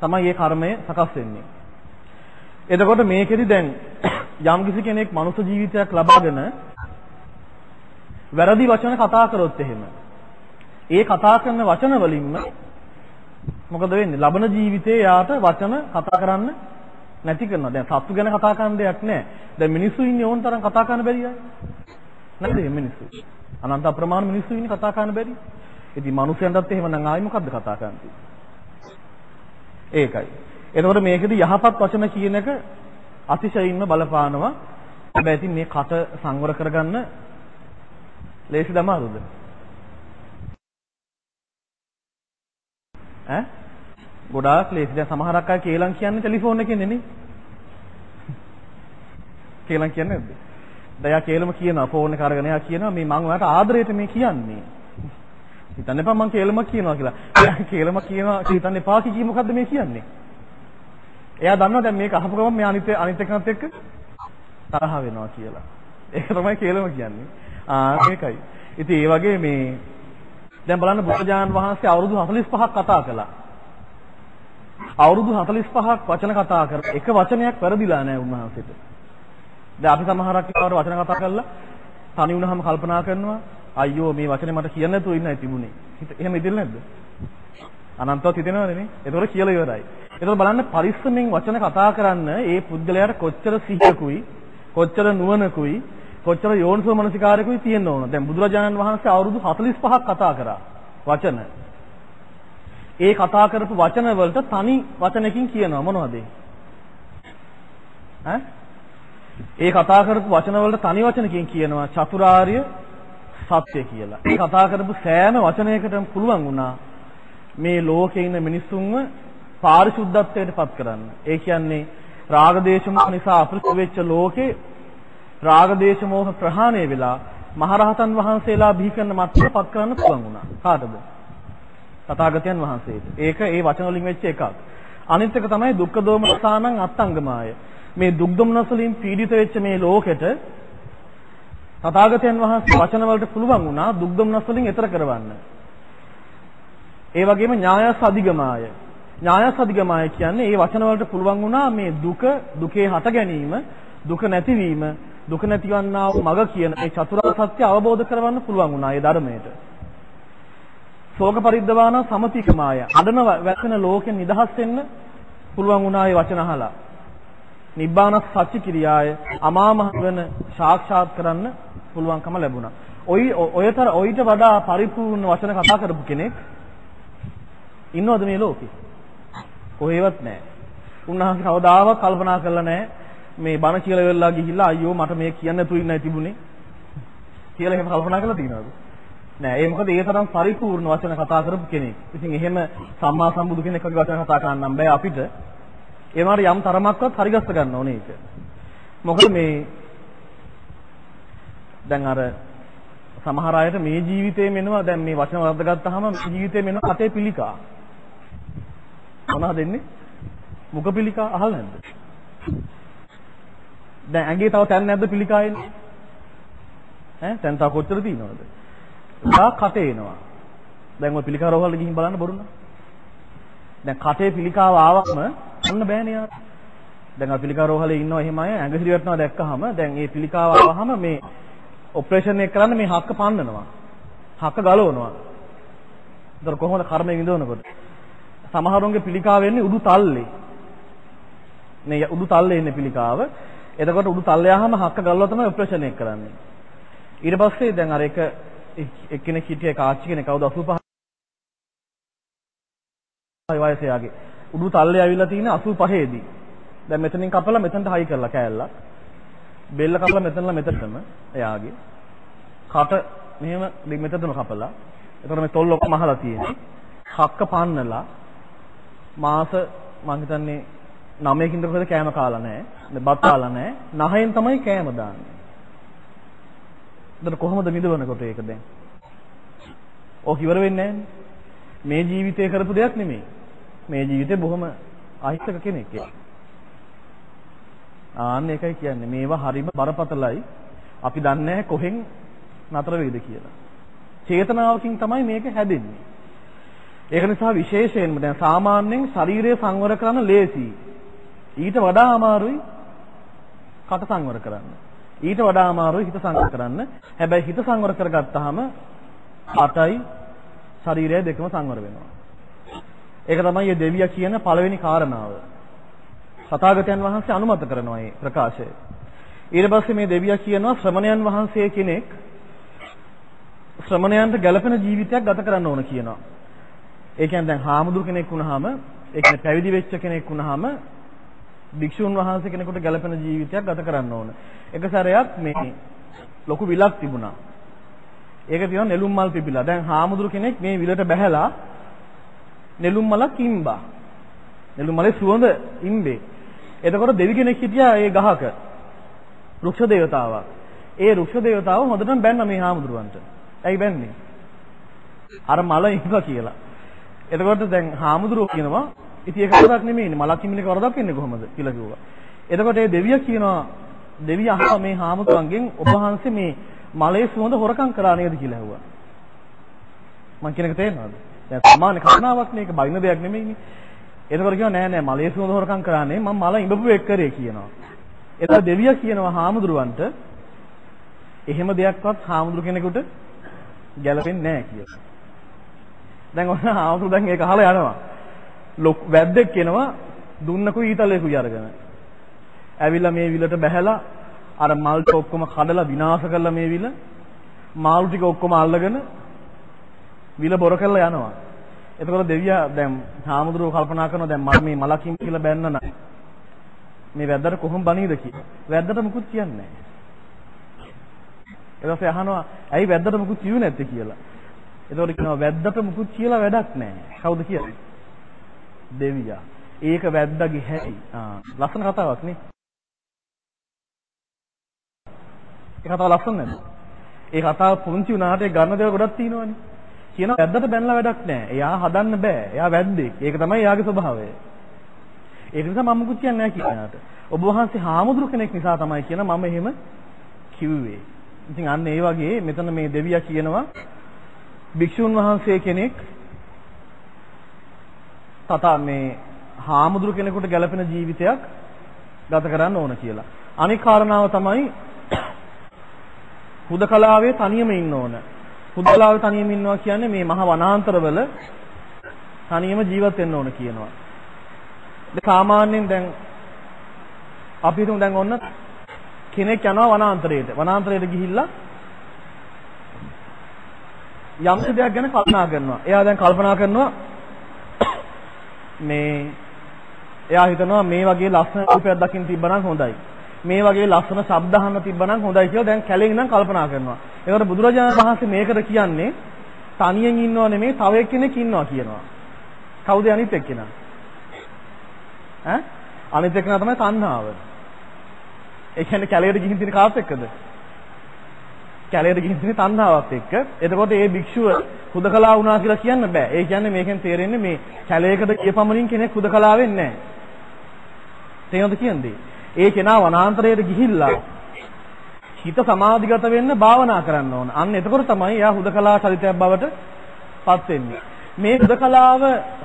තමයි මේ කර්මය සකස් වෙන්නේ. එතකොට මේකෙදි දැන් <coughs> යම්කිසි කෙනෙක් මනුෂ්‍ය ජීවිතයක් ලබාගෙන වැරදි වචන කතා කරොත් එහෙම ඒ කතා කරන වචන වලින්ම මොකද වෙන්නේ? ලබන ජීවිතේ යාට වචන කතා කරන්න නැති කරනවා. දැන් සත්තු ගැන කතා කරන්න දෙයක් නැහැ. දැන් මිනිස්සු ඉන්නේ ඕන තරම් කතා කරන්න බැරි අය. නැද්ද මේ මිනිස්සු? අනන්ත අප්‍රමාණ මිනිස්සු ඉන්නේ කතා කරන්න බැරි. ඉතින් මිනිස්යන්ටත් එහෙම නම් ආයි මොකද්ද කතා කරන්නේ? ඒකයි. එතකොට මේකෙදි යහපත් වචන කියන එක අතිශයින්ම බලපානවා. හැබැයි ඉතින් මේ කට සංවර කරගන්න ලේසි දමාරුද? ඈ ගොඩාක් ලේසි. දැන් සමහරක් අය කේලම් කියන්නේ ටෙලිෆෝන් එකෙන් නේ. කේලම් කියන්නේ නැද්ද? දැන් යා කේලම කියනවා ෆෝන් එක අරගෙන යා කියනවා මේ මම ඔයාලට ආදරයට මේ කියන්නේ. හිතන්න එපා මං කේලම කියනවා කියලා. එයා කේලම කියනවා හිතන්න එපා කි මොකද්ද මේ කියන්නේ? එයා දන්නවා දැන් මේක අහපු ගමන් මේ අනිත් අනිත් එකනත් එක්ක තරහ වෙනවා කියලා. ඒක තමයි කේලම කියන්නේ. ආ ඒකයි. ඉතින් ඒ වගේ මේ දැන් බලන්න බුදුජානන් වහන්සේ අවුරුදු 45ක් කතා කළා. අවුරුදු 45ක් වචන කතා කර එක වචනයක් වැරදිලා නැහැ උන්වහන්සේට. දැන් අපි සමහරක් කවර වචන කතා කරලා තනි වුණාම කල්පනා කරනවා අයියෝ මේ වචනේ මට කියන්න නැතුව ඉන්නයි තිබුණේ. එහෙම ඉදිරිය නැද්ද? අනන්තවත් හිතෙනවනේ නේ. ඒතකොට කියලා ඉවරයි. ඒතකොට බලන්න පරිස්සමෙන් වචන කතා කරන්න ඒ පුද්ගලයාට කොච්චර සිහියකුයි කොච්චර නුවණකුයි කොච්චර යෝනිසෝ මනසිකාරකුයි තියෙන්න ඕන. දැන් බුදුරජාණන් වහන්සේ අවුරුදු 45ක් කතා කරා වචන. ඒ කතා කරපු වචන වලට තනි වචනකින් කියනවා මොනවද ඈ ඒ කතා කරපු වචන වලට තනි වචනකින් කියනවා චතුරාර්ය සත්‍ය කියලා. ඒ කතා කරපු සෑම වචනයකටම පුළුවන් වුණා මේ ලෝකේ ඉන්න මිනිස්සුන්ව පාරිශුද්ධත්වයට පත් කරන්න. ඒ කියන්නේ රාග දේශ මොහ නිසා අපිරිසුදු වෙච්ච ලෝකේ රාග දේශ මොහ ප්‍රහාණය වෙලා මහරහතන් වහන්සේලා බිහි කරන මට්ටමට පත් කරන්න පුළුවන් වුණා. කාටද? තථාගතයන් වහන්සේට. ඒක ඒ වචන වලින් වෙච්ච එකක්. අනිත් එක තමයි දුක්ඛ දෝමනසානං අත්තංගමාය. මේ දුක් දුම්නස් වලින් පීඩිත වෙච්ච මේ ලෝකෙට තථාගතයන් වහන්සේ වචන වලට පුළුවන් වුණා දුක් දුම්නස් වලින් එතර කරවන්න. ඒ වගේම ඥායස් අධිගමාය. ඥායස් අධිගමාය කියන්නේ මේ වචන වලට පුළුවන් වුණා මේ දුක දුකේ හට ගැනීම දුක නැතිවීම දුක නැතිවන්නා වූ මග කියන මේ චතුරාර්ය සත්‍ය අවබෝධ කරවන්න පුළුවන් වුණා ඒ ධර්මයට. ශෝක පරිද්දවාන සමතිකමාය. අඩන වැසෙන ලෝකෙන් නිදහස් වෙන්න පුළුවන් වුණා ඒ වචන අහලා. නිබ්බාන සත්‍ය කිරියාය අමා මහ වෙන සාක්ෂාත් කරන්න පුළුවන්කම ලැබුණා. ඔයි ඔයතර ඔయిత වඩා පරිපූර්ණ වචන කතා කරපු කෙනෙක් ඉන්නවද මේ ලෝකේ? කොහෙවත් නැහැ. උන්වහන්සේ කවදාවත් කල්පනා කරලා නැහැ මේ බණ කියලා වෙලා ගිහිල්ලා අයියෝ මට මේ කියන්න නැතුව ඉන්නයි තිබුණේ කියලා එහෙම කල්පනා කරලා තියෙනවද? නෑ ඒ මොකද ඒ තරම් පරිපූර්ණ වචන කතා කරපු කෙනෙක්. ඉතින් එහෙම සම්මා සම්බුදු කෙනෙක් වගේ වචන කතා කරන්නම් බෑ අපිට. ඒ වුණාට යම් තරමක්වත් හරිගස්ස ගන්න ඕනේ ඒක. මොකද මේ දැන් අර සමහර අයට මේ ජීවිතේ මෙනවා දැන් මේ වචන වර්ධ ගත්තාම ජීවිතේ මෙනවා අතේ පිළිකා. මොනවද දෙන්නේ? මුඛ පිළිකා අහලා නැද්ද? දැන් ඇඟේ තව තැන් නැද්ද පිළිකා එන්නේ? ඈ තැන් තව කොච්චර තියෙනවද? ගා කටේ එනවා. දැන් ඔය පිළිකා රෝහලට ගිහින් බලන්න බොරුන. දැන් කටේ පිළිකාව ආවම අන්න බෑනේ යාර. දැන් අපි පිළිකා රෝහලේ ඉන්නවා එහෙම අය ඇඟ හිරි වැටෙනවා දැක්කහම දැන් මේ පිළිකාව ආවහම මේ ඔපරේෂන් එක කරන්න මේ හක්ක පන්නනවා. හක්ක ගලවනවා. ඒතර කොහොමද කර්මය විඳවනකොට? සමහරුන්ගේ පිළිකාව වෙන්නේ උඩු තල්ලේ. මේ උඩු තල්ලේ ඉන්නේ පිළිකාව. එතකොට උඩු තල්ලේ ආවම හක්ක ගලවලා තමයි ඔපරේෂන් එක කරන්නේ. ඊට පස්සේ දැන් අර එක එක්කෙනෙක් හිටියේ කාච්චි කෙනෙක් කවුද 85 වයසේ යාගේ. උඩු තල්ලේ ඇවිල්ලා තියෙන 85 දී. දැන් මෙතනින් කපලා මෙතනට හයි කරලා කෑල්ලක්. බෙල්ල කපලා මෙතනලා මෙතනටම එයාගේ. කට මෙහෙම මෙතනටම කපලා. එතකොට මේ තොල් ඔක්කොම අහලා තියෙනවා. හක්ක පන්නලා මාස මං හිතන්නේ 9කින් දකද කෑම කාලා නැහැ. බත් කාලා නැහැ. නහයෙන් තමයි කෑම දාන්නේ. එතකොට කොහොමද මිදවනකොට ඒක දැන්? ඕක ඉවර වෙන්නේ මේ ජීවිතේ කරපු දෙයක් නෙමෙයි. මේ ජීවිතේ බොහොම අහිංසක කෙනෙක් ඒක. ආන්න ඒකයි කියන්නේ මේවා හරිම බරපතලයි. අපි දන්නේ කොහෙන් නතර වෙයිද කියලා. චේතනාවකින් තමයි මේක හැදෙන්නේ. ඒක නිසා විශේෂයෙන්ම දැන් සාමාන්‍යයෙන් ශරීරය සංවර කරන්න ලේසි. ඊට වඩා අමාරුයි කට සංවර කරන්න. ඊට වඩා අමාරුයි හිත සංවර කරන්න. හැබැයි හිත සංවර කරගත්තාම කටයි ශරීරය දෙකම සංවර වෙනවා. ඒක තමයි මේ දෙවියා කියන පළවෙනි කාරණාව. සතාගතයන් වහන්සේ අනුමත කරනවා මේ ප්‍රකාශය. ඊට පස්සේ මේ දෙවියා කියනවා ශ්‍රමණයන් වහන්සේ කෙනෙක් ශ්‍රමණයන්ට ගැළපෙන ජීවිතයක් ගත කරන්න ඕන කියනවා. ඒ කියන්නේ දැන් හාමුදුර කෙනෙක් වුණාම ඒ කියන්නේ පැවිදි වෙච්ච කෙනෙක් වුණාම භික්ෂුන් වහන්සේ කෙනෙකුට ගැළපෙන ජීවිතයක් ගත කරන්න ඕන. එක සැරයක් මේ ලොකු විලක් තිබුණා. ඒක තියෙනවා නෙළුම් මල් පිපිලා. දැන් හාමුදුර කෙනෙක් මේ විලට බැහැලා නෙළුම් මලක් ඉම්බා. නෙළුම් මලේ සුවඳ ඉම්බේ. එතකොට දෙවි කෙනෙක් හිටියා ඒ ගහක. වෘක්ෂ දේවතාවක්. ඒ වෘක්ෂ දේවතාව හොඳටම බැන්න මේ හාමුදුරුවන්ට. ඇයි බැන්නේ? අර මල ඉම්බා කියලා. එතකොට දැන් හාමුදුරුවෝ කියනවා ඉතින් ඒක වරදක් නෙමෙයිනේ මලක් කිමිනක වරදක් වෙන්නේ කොහොමද කියලා කිව්වා. එතකොට ඒ දෙවියා කියනවා දෙවියා අහනවා මේ හාමුදුරන්ගෙන් ඔබ වහන්සේ මේ මලේ සුවඳ හොරකම් කළා නේද කියලා ඇහුවා. මං කියන එක තේරෙනවද? දැන් සාමාන්‍ය කතාවක් නේ ඒක බයින දෙයක් නෙමෙයිනේ. එතකොට කියනවා නෑ නෑ මලේ සුවඳ හොරකම් කරානේ මම මල ඉඹපු එක් කරේ කියනවා. එතකොට දෙවියා කියනවා හාමුදුරුවන්ට එහෙම දෙයක්වත් හාමුදුරු කෙනෙකුට ගැලපෙන්නේ නෑ කියලා. දැන් ඔන්න හාමුදුරු දැන් ඒක අහලා යනවා. ලොක් වැද්දෙක් එනවා දුන්නකු ඊතලෙකුයි අරගෙන. ඇවිල්ලා මේ විලට බැහැලා අර මල් ටික ඔක්කොම කඩලා විනාශ කරලා මේ විල මාළු ටික ඔක්කොම අල්ලගෙන විල බොර කරලා යනවා. එතකොට දෙවියා දැන් හාමුදුරුවෝ කල්පනා කරනවා දැන් මම මේ මලකින් කියලා බැන්න නම් මේ වැද්දට කොහොම බණීද කියලා. වැද්දට මුකුත් කියන්නේ නැහැ. ඊට පස්සේ අහනවා ඇයි වැද්දට මුකුත් කිව්වේ නැත්තේ කියලා. එතකොට කියනවා වැද්දට මුකුත් කියලා වැඩක් නැහැ. කවුද කියන්නේ? දෙවියා. ඒක වැද්දාගේ හැටි. ආ ලස්සන කතාවක් නේ. ඒ කතාව ලස්සන නැද්ද? ඒ කතාව පුංචි වුණාට ඒ ගන්න දේවල් ගොඩක් තියෙනවනේ. කියන වැද්දට බැනලා වැඩක් නැහැ. එයා හදන්න බෑ. එයා වැද්දෙක්. ඒක තමයි එයාගේ ස්වභාවය. ඒක නිසා මම මුකුත් කියන්නේ නැහැ කියනකට. ඔබ වහන්සේ හාමුදුරු කෙනෙක් නිසා තමයි කියන මම එහෙම කිව්වේ. ඉතින් අන්න ඒ වගේ මෙතන මේ දෙවියා කියනවා භික්ෂුන් වහන්සේ කෙනෙක් තථා මේ හාමුදුරු කෙනෙකුට ගැළපෙන ජීවිතයක් ගත කරන්න ඕන කියලා. අනික් කාරණාව තමයි හුදකලාවේ තනියම ඉන්න ඕන. හුදකලාවේ තනියම ඉන්නවා කියන්නේ මේ මහ වනාන්තරවල තනියම ජීවත් වෙන්න ඕන කියනවා. සාමාන්‍යයෙන් දැන් අපි හිතමු දැන් ඔන්න කෙනෙක් යනවා වනාන්තරයට. වනාන්තරයට ගිහිල්ලා යම් දෙයක් ගැන කල්පනා කරනවා. එයා දැන් කල්පනා කරනවා මේ එයා හිතනවා මේ වගේ ලස්සන රූපයක් දකින්න තිබ්බනම් හොඳයි. මේ වගේ ලස්සන ශබ්ද අහන්න තිබ්බනම් හොඳයි කියලා දැන් කැලෙන් ඉඳන් කල්පනා කරනවා. ඒකට බුදුරජාණන් වහන්සේ මේකට කියන්නේ තනියෙන් ඉන්නව නෙමෙයි තව එක්කෙනෙක් ඉන්නවා කියනවා. කවුද අනිත් එක්කෙනා? ඈ අනිත් එක්කෙනා තමයි තණ්හාව. ඒ කියන්නේ කැලේට ගිහින් තියෙන කාත් එක්කද? කැලේට ගිහින් තියෙන තණ්හාවත් එක්ක. එතකොට මේ භික්ෂුව හුදකලා වුණා කියලා කියන්න බෑ. ඒ කියන්නේ මේකෙන් තේරෙන්නේ මේ කැලේකට ගියපමණින් කෙනෙක් හුදකලා වෙන්නේ නැහැ. තේරෙනවද කියන්නේ? ඒ කෙනා වනාන්තරයට ගිහිල්ලා හිත සමාධිගත වෙන්න භාවනා කරන්න ඕන. අන්න එතකොට තමයි එයා හුදකලා චරිතයක් බවට පත් වෙන්නේ. මේ හුදකලාව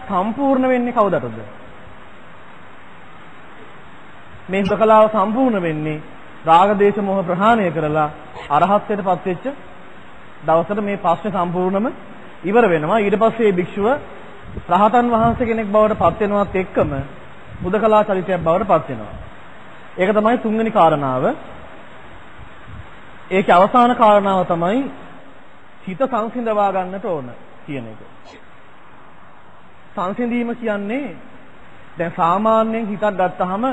සම්පූර්ණ වෙන්නේ කවදටද? මේ හුදකලාව සම්පූර්ණ වෙන්නේ රාග දේශ මොහ ප්‍රහාණය කරලා අරහත්ත්වයට පත් වෙච්ච දවසට මේ ප්‍රශ්නේ සම්පූර්ණම ඉවර වෙනවා. ඊට පස්සේ මේ භික්ෂුව රහතන් වහන්සේ කෙනෙක් බවට පත් වෙනවත් එක්කම හුදකලා චරිතයක් බවට පත් වෙනවා. ඒක තමයි තුන්වෙනි කාරණාව. ඒකේ අවසාන කාරණාව තමයි හිත සංසිඳවා ගන්නට ඕන කියන එක. සංසිඳීම කියන්නේ දැන් සාමාන්‍යයෙන් හිතක් ගත්තාම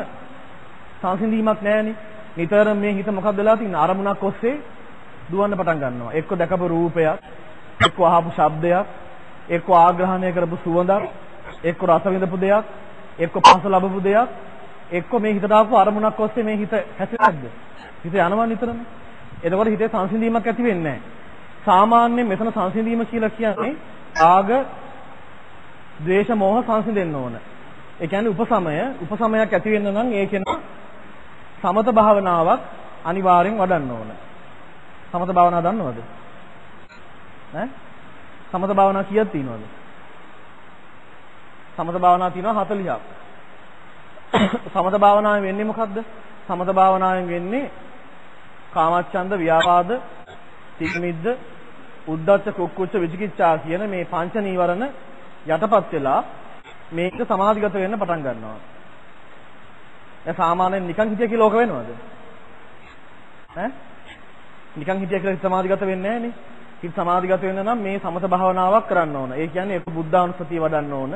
සංසිඳීමක් නැහැනේ. නිතරම මේ හිත මොකක්ද වෙලා තියෙන්නේ? අරමුණක් ඔස්සේ දුවන්න පටන් ගන්නවා. එක්ක දැකපු රූපයක්, එක්ක අහපු ශබ්දයක්, එක්ක ආග්‍රහණය කරපු සුවඳක්, එක්ක රස විඳපු දෙයක්, එක්ක පහස ලැබපු දෙයක්, එක්ක මේ හිතට ආපු අරමුණක් ඔස්සේ මේ හිත හැසිරෙද්ද? හිත යනවා නිතරම. එතකොට හිතේ සංසිඳීමක් ඇති වෙන්නේ නැහැ. සාමාන්‍යයෙන් මෙතන සංසිඳීම කියලා කියන්නේ ආග, ද්වේෂ, මෝහ සංසිඳෙන්න ඕන. ඒ කියන්නේ උපසමය, උපසමයක් ඇති වෙන්න නම් ඒකෙන සමත භාවනාවක් අනිවාර්යෙන් වඩන්න ඕන. සමත භාවනාව දන්නවද? ඈ? සමත භාවනාව කීයක් තියෙනවද? සමත භාවනාව තියෙනවා 40ක්. <coughs> සමත භාවනාවෙන් වෙන්නේ මොකද්ද? සමත භාවනාවෙන් වෙන්නේ කාමච්ඡන්ද, ව්‍යාපාද, තිග්මිද්ද, උද්ධච්ච, කුක්කුච්ච, විචිකිච්ඡා කියන මේ පංච නීවරණ යටපත් වෙලා මේක සමාධිගත වෙන්න පටන් ගන්නවා. දැන් සාමාන්‍යයෙන් නිකන් හිතිය කියලා ඕක වෙනවද? ඈ? නිකන් හිතිය කියලා සමාධිගත වෙන්නේ නැහනේ. හිත සමාධිගත වෙන්න නම් මේ සමත භාවනාවක් කරන්න ඕන. ඒ කියන්නේ එක්ක බුද්ධානුස්සතිය වඩන්න ඕන.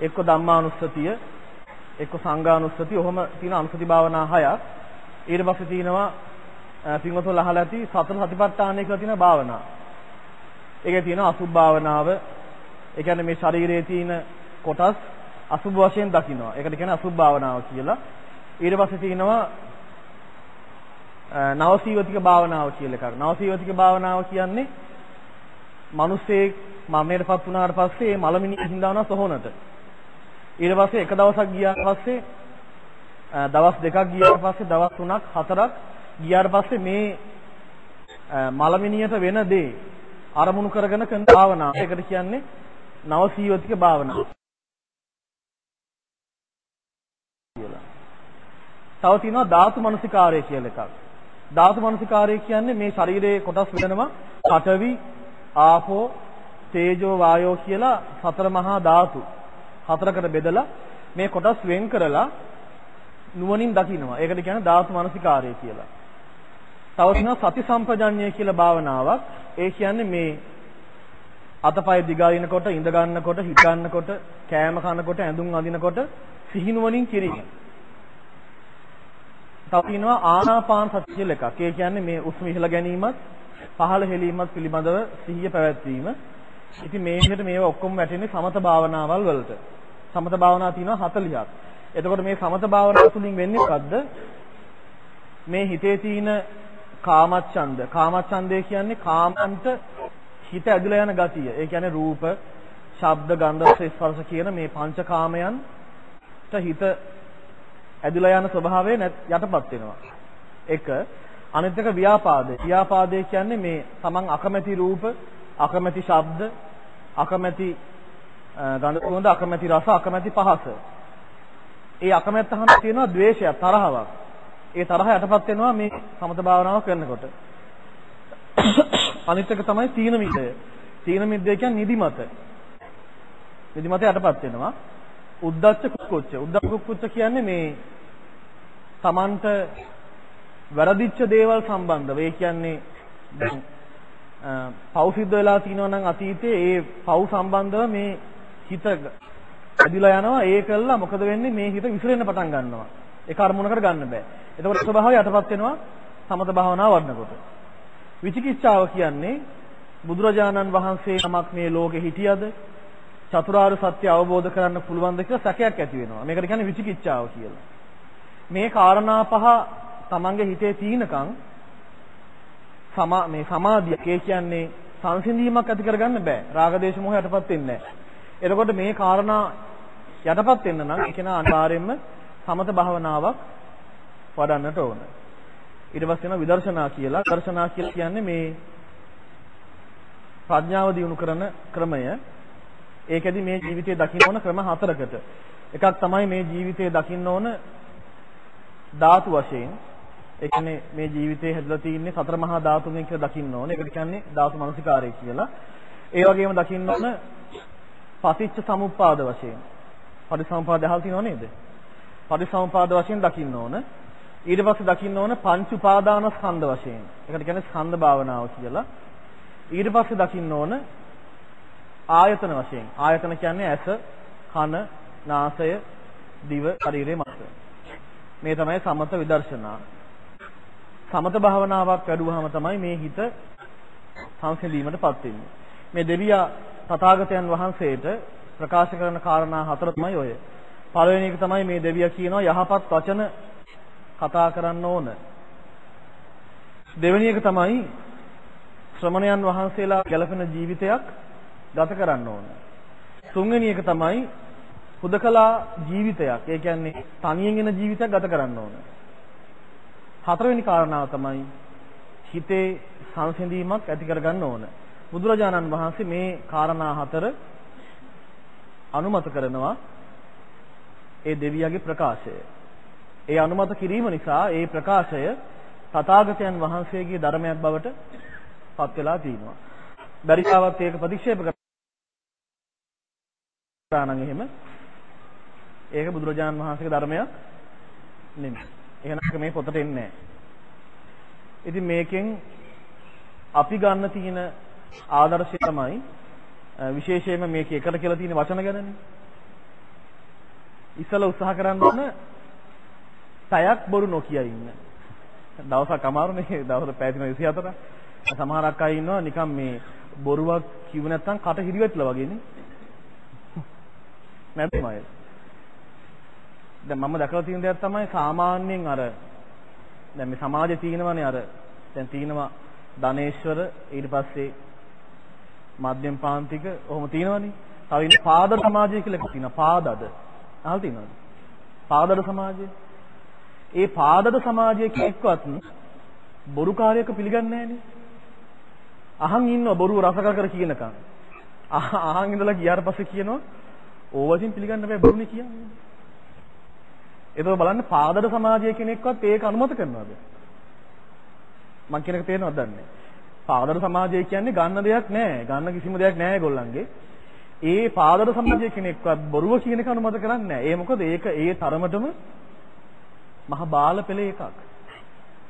එක්ක ධම්මානුස්සතිය, එක්ක සංඝානුස්සතිය. ඔහොම තියෙන අනුස්සති භාවනා හයක්. ඊට පස්සේ තියෙනවා පින්වතුන් අහලා ඇති සතර සතිපට්ඨානය කියලා තියෙන භාවනා. ඒකේ තියෙනවා අසුභ භාවනාව. ඒ කියන්නේ මේ ශරීරයේ තියෙන කොටස් අසුභ වශයෙන් දකින්නවා. ඒකට කියන්නේ අසුභ භාවනාව කියලා. ඊට පස්සේ තියෙනවා නවසීවතික භාවනාව කියලා එකක්. නවසීවතික භාවනාව කියන්නේ මිනිස්සේ මරණයටපත් වුණාට පස්සේ මේ මලමිණි හිඳවන සොහොනට. ඊට පස්සේ එක දවසක් ගියාට පස්සේ දවස් දෙකක් ගියාට පස්සේ දවස් තුනක් හතරක් ගියාට පස්සේ මේ මලමිණියට වෙන දේ අරමුණු කරගෙන කරන භාවනාව. ඒකට කියන්නේ නවසීවතික භාවනාව. කියලා. තව තියෙනවා ධාතු මනසිකාරය කියලා එකක්. ධාතු මනසිකාරය කියන්නේ මේ ශරීරයේ කොටස් වෙනවා පඨවි, ආපෝ, තේජෝ, වායෝ කියලා සතර මහා ධාතු හතරකට බෙදලා මේ කොටස් වෙන් කරලා නුවණින් දකින්නවා. ඒකට කියන්නේ ධාතු මනසිකාරය කියලා. තව තියෙනවා සති සම්පජඤ්ඤය කියලා භාවනාවක්. ඒ කියන්නේ මේ අතපය දිගාරිනකොට, ඉඳ ගන්නකොට, හිට ගන්නකොට, කෑම කනකොට, ඇඳුම් අඳිනකොට සිහිනුවණින් කිරීම. තව තියෙනවා ආනාපාන සති කියලා එකක්. ඒ කියන්නේ මේ උස්ම ඉහළ ගැනීමත් පහළ හෙලීමත් පිළිබඳව සිහිය පැවැත්වීම. ඉතින් මේ විදිහට මේවා ඔක්කොම වැටෙන්නේ සමත භාවනාවල් වලට. සමත භාවනා තියෙනවා 40ක්. එතකොට මේ සමත භාවනාව තුළින් වෙන්නේ මොකද්ද? මේ හිතේ තියෙන කාමච්ඡන්ද. කාමච්ඡන්දය කියන්නේ කාමන්ට හිත ඇදලා යන ගතිය. ඒ කියන්නේ රූප, ශබ්ද, ගන්ධ, රස, ස්පර්ශ කියන මේ පංචකාමයන්ට හිත ඇදලා යන ස්වභාවය යටපත් වෙනවා. එක අනිත් එක ව්‍යාපාදේ. ව්‍යාපාදේ කියන්නේ මේ තමන් අකමැති රූප, අකමැති ශබ්ද, අකමැති ගඳ සුවඳ, අකමැති රස, අකමැති පහස. ඒ අකමැත්ත හඳ තියෙනවා ද්වේෂයක්, තරහවක්. ඒ තරහ යටපත් වෙනවා මේ සමත භාවනාව කරනකොට. අනිත් එක තමයි තීන මිද්දය. තීන මිද්දය කියන්නේ නිදිමත. නිදිමත යටපත් වෙනවා. උද්දච්ච කුක්කුච්ච. උද්දච්ච කුක්කුච්ච කියන්නේ මේ Tamanට වැරදිච්ච දේවල් සම්බන්ධව. ඒ කියන්නේ දැන් පව් සිද්ධ වෙලා තිනවා නම් අතීතයේ ඒ පව් සම්බන්ධව මේ හිත ඇදිලා යනවා ඒ කළා මොකද වෙන්නේ? මේ හිත විසිරෙන්න පටන් ගන්නවා. ඒ කර්මුණකට ගන්න බෑ. එතකොට ස්වභාවය යටපත් වෙනවා සමත භාවනාව වඩනකොට. විචිකිච්ඡාව කියන්නේ බුදුරජාණන් වහන්සේ නමක් මේ ලෝකෙ හිටියද චතුරාර්ය සත්‍ය අවබෝධ කරගන්න පුළුවන්ද කියලා සැකයක් ඇති වෙනවා. මේකට කියන්නේ විචිකිච්ඡාව කියලා. මේ කාරණා පහ තමන්ගේ හිතේ තීනකම් සමා මේ සමාධිය ඒ කියන්නේ සංසිඳීමක් ඇති කරගන්න බෑ. රාග දේශ මොහ යටපත් වෙන්නේ නැහැ එතකොට මේ කාරණා යටපත් වෙන්න නම් ඒ කෙනා අනිවාර්යයෙන්ම සමත භාවනාවක් වඩන්නට ඕන. ඊට පස්සේ වෙන විදර්ශනා කියලා. විදර්ශනා කියලා කියන්නේ මේ ප්‍රඥාව දියුණු කරන ක්‍රමය. ඒකෙදි මේ ජීවිතයේ දකින්න ඕන ක්‍රම හතරකට. එකක් තමයි මේ ජීවිතයේ දකින්න ඕන ධාතු වශයෙන්. ඒ කියන්නේ මේ ජීවිතේ හැදලා තියෙන්නේ සතර මහා ධාතුන්ගෙන් කියලා දකින්න ඕන. ඒකට කියන්නේ ධාතු මනසිකාරය කියලා. ඒ වගේම දකින්න ඕන පටිච්ච සමුප්පාද වශයෙන්. පටිසමුපාද අහලා තියෙනව නේද? පටිසමුපාද වශයෙන් දකින්න ඕන. ඊට පස්සේ දකින්න ඕන පංච උපාදාන ස්කන්ධ වශයෙන්. ඒකට කියන්නේ ස්කන්ධ භාවනාව කියලා. ඊට පස්සේ දකින්න ඕන ආයතන වශයෙන්. ආයතන කියන්නේ ඇස, කන, නාසය, දිව, ශරීරය, මනස. මේ තමයි සමත විදර්ශනා. සමත භාවනාවක් වැඩුවාම තමයි මේ හිත සංසිඳීමටපත් වෙන්නේ. මේ දෙවියා තථාගතයන් වහන්සේට ප්‍රකාශ කරන කාරණා හතර තමයි ඔය. පළවෙනි එක තමයි මේ දෙවියා කියනවා යහපත් වචන කතා කරන්න ඕන. දෙවෙනි එක තමයි ශ්‍රමණයන් වහන්සේලා ගැලපෙන ජීවිතයක් ගත කරන්න ඕන. තුන්වෙනි එක තමයි හුදකලා ජීවිතයක්. ඒ කියන්නේ තනියෙන් එන ජීවිතයක් ගත කරන්න ඕන. හතරවෙනි කාරණාව තමයි හිතේ සංසිඳීමක් ඇති කරගන්න ඕන. බුදුරජාණන් වහන්සේ මේ කාරණා හතර අනුමත කරනවා ඒ දෙවියගේ ප්‍රකාශය. ඒ අනුමත කිරීම නිසා ඒ ප්‍රකාශය තථාගතයන් වහන්සේගේ ධර්මයක් බවට පත් වෙලා තියෙනවා. බැරිතාවත් ඒක ප්‍රතික්ෂේප කරා නම් එහෙම ඒක බුදුරජාණන් වහන්සේගේ ධර්මයක් නෙමෙයි. එහෙනම් මේ පොතට එන්නේ නැහැ. ඉතින් මේකෙන් අපි ගන්න තියෙන ආදර්ශය තමයි විශේෂයෙන්ම මේක එකට කියලා තියෙන වචන ගැනනේ. ඉස්සල උත්සාහ කරන්න ඕන පැයක් බොරු නොකිය ඉන්න. දවසක් අමාරුනේ දවස් පැය 24. සමහරක් අය ඉන්නවා නිකන් මේ බොරුවක් කිව්ව නැත්නම් කට හිරිවැටලා වගේනේ. <laughs> නැද්ද මය? දැන් මම දැකලා තියෙන දෙයක් තමයි සාමාන්‍යයෙන් අර දැන් මේ සමාජයේ තියෙනවනේ අර දැන් තියෙනවා ධනේශ්වර ඊට පස්සේ මධ්‍යම පාන්තික ඔහොම තියෙනවනේ. තව ඉන්න පාදද සමාජය කියලා එකක් තියෙනවා. පාදද. අහලා තියෙනවද? පාදද සමාජය. ඒ පාදද සමාජයේ කෙනෙක්වත් බොරුකාරයක පිළිගන්නේ නැහනේ. අහන් ඉන්නව බොරුව රසක කර කියනකම්. අහන් ඉඳලා ගියාට පස්සේ කියනවා ඕවකින් පිළිගන්න බෑ බොරුනේ කියන්නේ. ඒතකොට බලන්න පාදද සමාජයේ කෙනෙක්වත් ඒක අනුමත කරනවද? මං කියන එක තේරෙනවද දන්නේ පාදර සමාජය කියන්නේ ගන්න දෙයක් නෑ. ගන්න කිසිම දෙයක් නෑ ඒගොල්ලන්ගේ. ඒ පාදර සමාජය කෙනෙක්වත් බොරුව කියන එක අනුමත කරන්නේ නෑ. ඒ මොකද ඒක ඒ තරමටම මහ බාල පෙළ එකක්.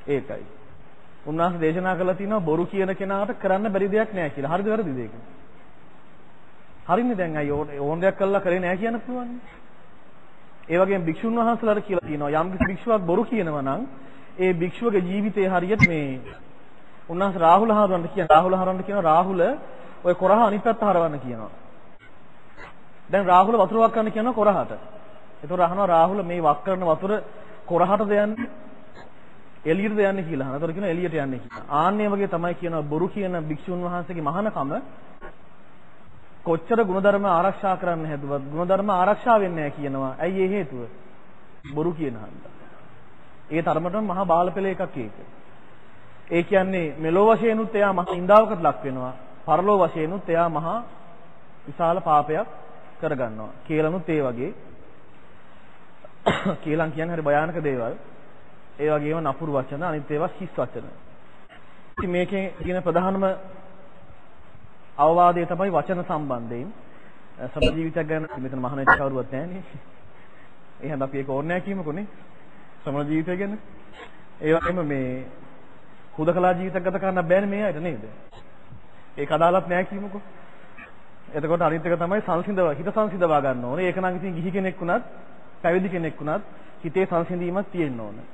ඒකයි. උන්වහන්සේ දේශනා කළා තියෙනවා බොරු කියන කෙනාට කරන්න බැරි දෙයක් නෑ කියලා. හරිද වැරදිද ඒක? හරිනේ දැන් අය ඕන දෙයක් කළා කරේ නෑ කියන්න පුළුවන්. ඒ වගේම භික්ෂුන් වහන්සේලාට කියලා තියෙනවා යම් කිසි භික්ෂුවක් බොරු කියනවා නම් ඒ භික්ෂුවගේ ජීවිතේ හරියට මේ උන්වහන්සේ රාහුල හාමුදුරන්ට කියන රාහුල හාමුදුරන්ට කියන රාහුල ඔය කොරහ අනිත් පැත්ත හරවන්න කියනවා. දැන් රාහුල වතුර වක් කරන්න කියනවා කොරහට. ඒතකොට අහනවා රාහුල මේ වක් කරන වතුර කොරහටද යන්නේ? එළියටද යන්නේ කියලා අහනවා. ඒතකොට කියනවා එළියට යන්නේ කියලා. ආන්නේ වගේ තමයි කියනවා බොරු කියන භික්ෂුන් වහන්සේගේ මහානකම කොච්චර ಗುಣධර්ම ආරක්ෂා කරන්න හැදුවත් ಗುಣධර්ම ආරක්ෂා වෙන්නේ නැහැ කියනවා. ඇයි ඒ හේතුව? බොරු කියන හන්ද. ඒ තරමටම මහා බාලපෙළ එකක් ඒක. ඒ කියන්නේ මෙලෝ වශයෙන්ුත් එයා මහා නින්දාවකට ලක් වෙනවා. පරලෝ වශයෙන්ුත් එයා මහා විශාල පාපයක් කරගන්නවා. කේලනුත් ඒ වගේ. <coughs> කේලම් කියන්නේ හරි භයානක දේවල්. ඒ වගේම නපුරු වචන අනිත් ඒවා හිස් වචන. ඉතින් මේකේ තියෙන ප්‍රධානම අවවාදය තමයි වචන සම්බන්ධයෙන් සම ජීවිතයක් ගැන මෙතන මහානෙට කවුරුවත් නැහැ නේ. එහෙනම් අපි ඒක ඕනේ නැහැ කියමුකෝනේ. සමන ජීවිතය ගැන. ඒ වගේම මේ හුදකලා ජීවිතයක් ගත කරන්න බෑනේ මේ අයට නේද? ඒක අදාළත් නෑ කියමුකෝ. එතකොට අනිත් එක තමයි සංසිඳව හිත සංසිඳවා ගන්න ඕනේ. ඒක නම් ඉතින් ගිහි කෙනෙක් වුණත් පැවිදි කෙනෙක් වුණත් හිතේ සංසිඳීමක් තියෙන්න ඕනේ.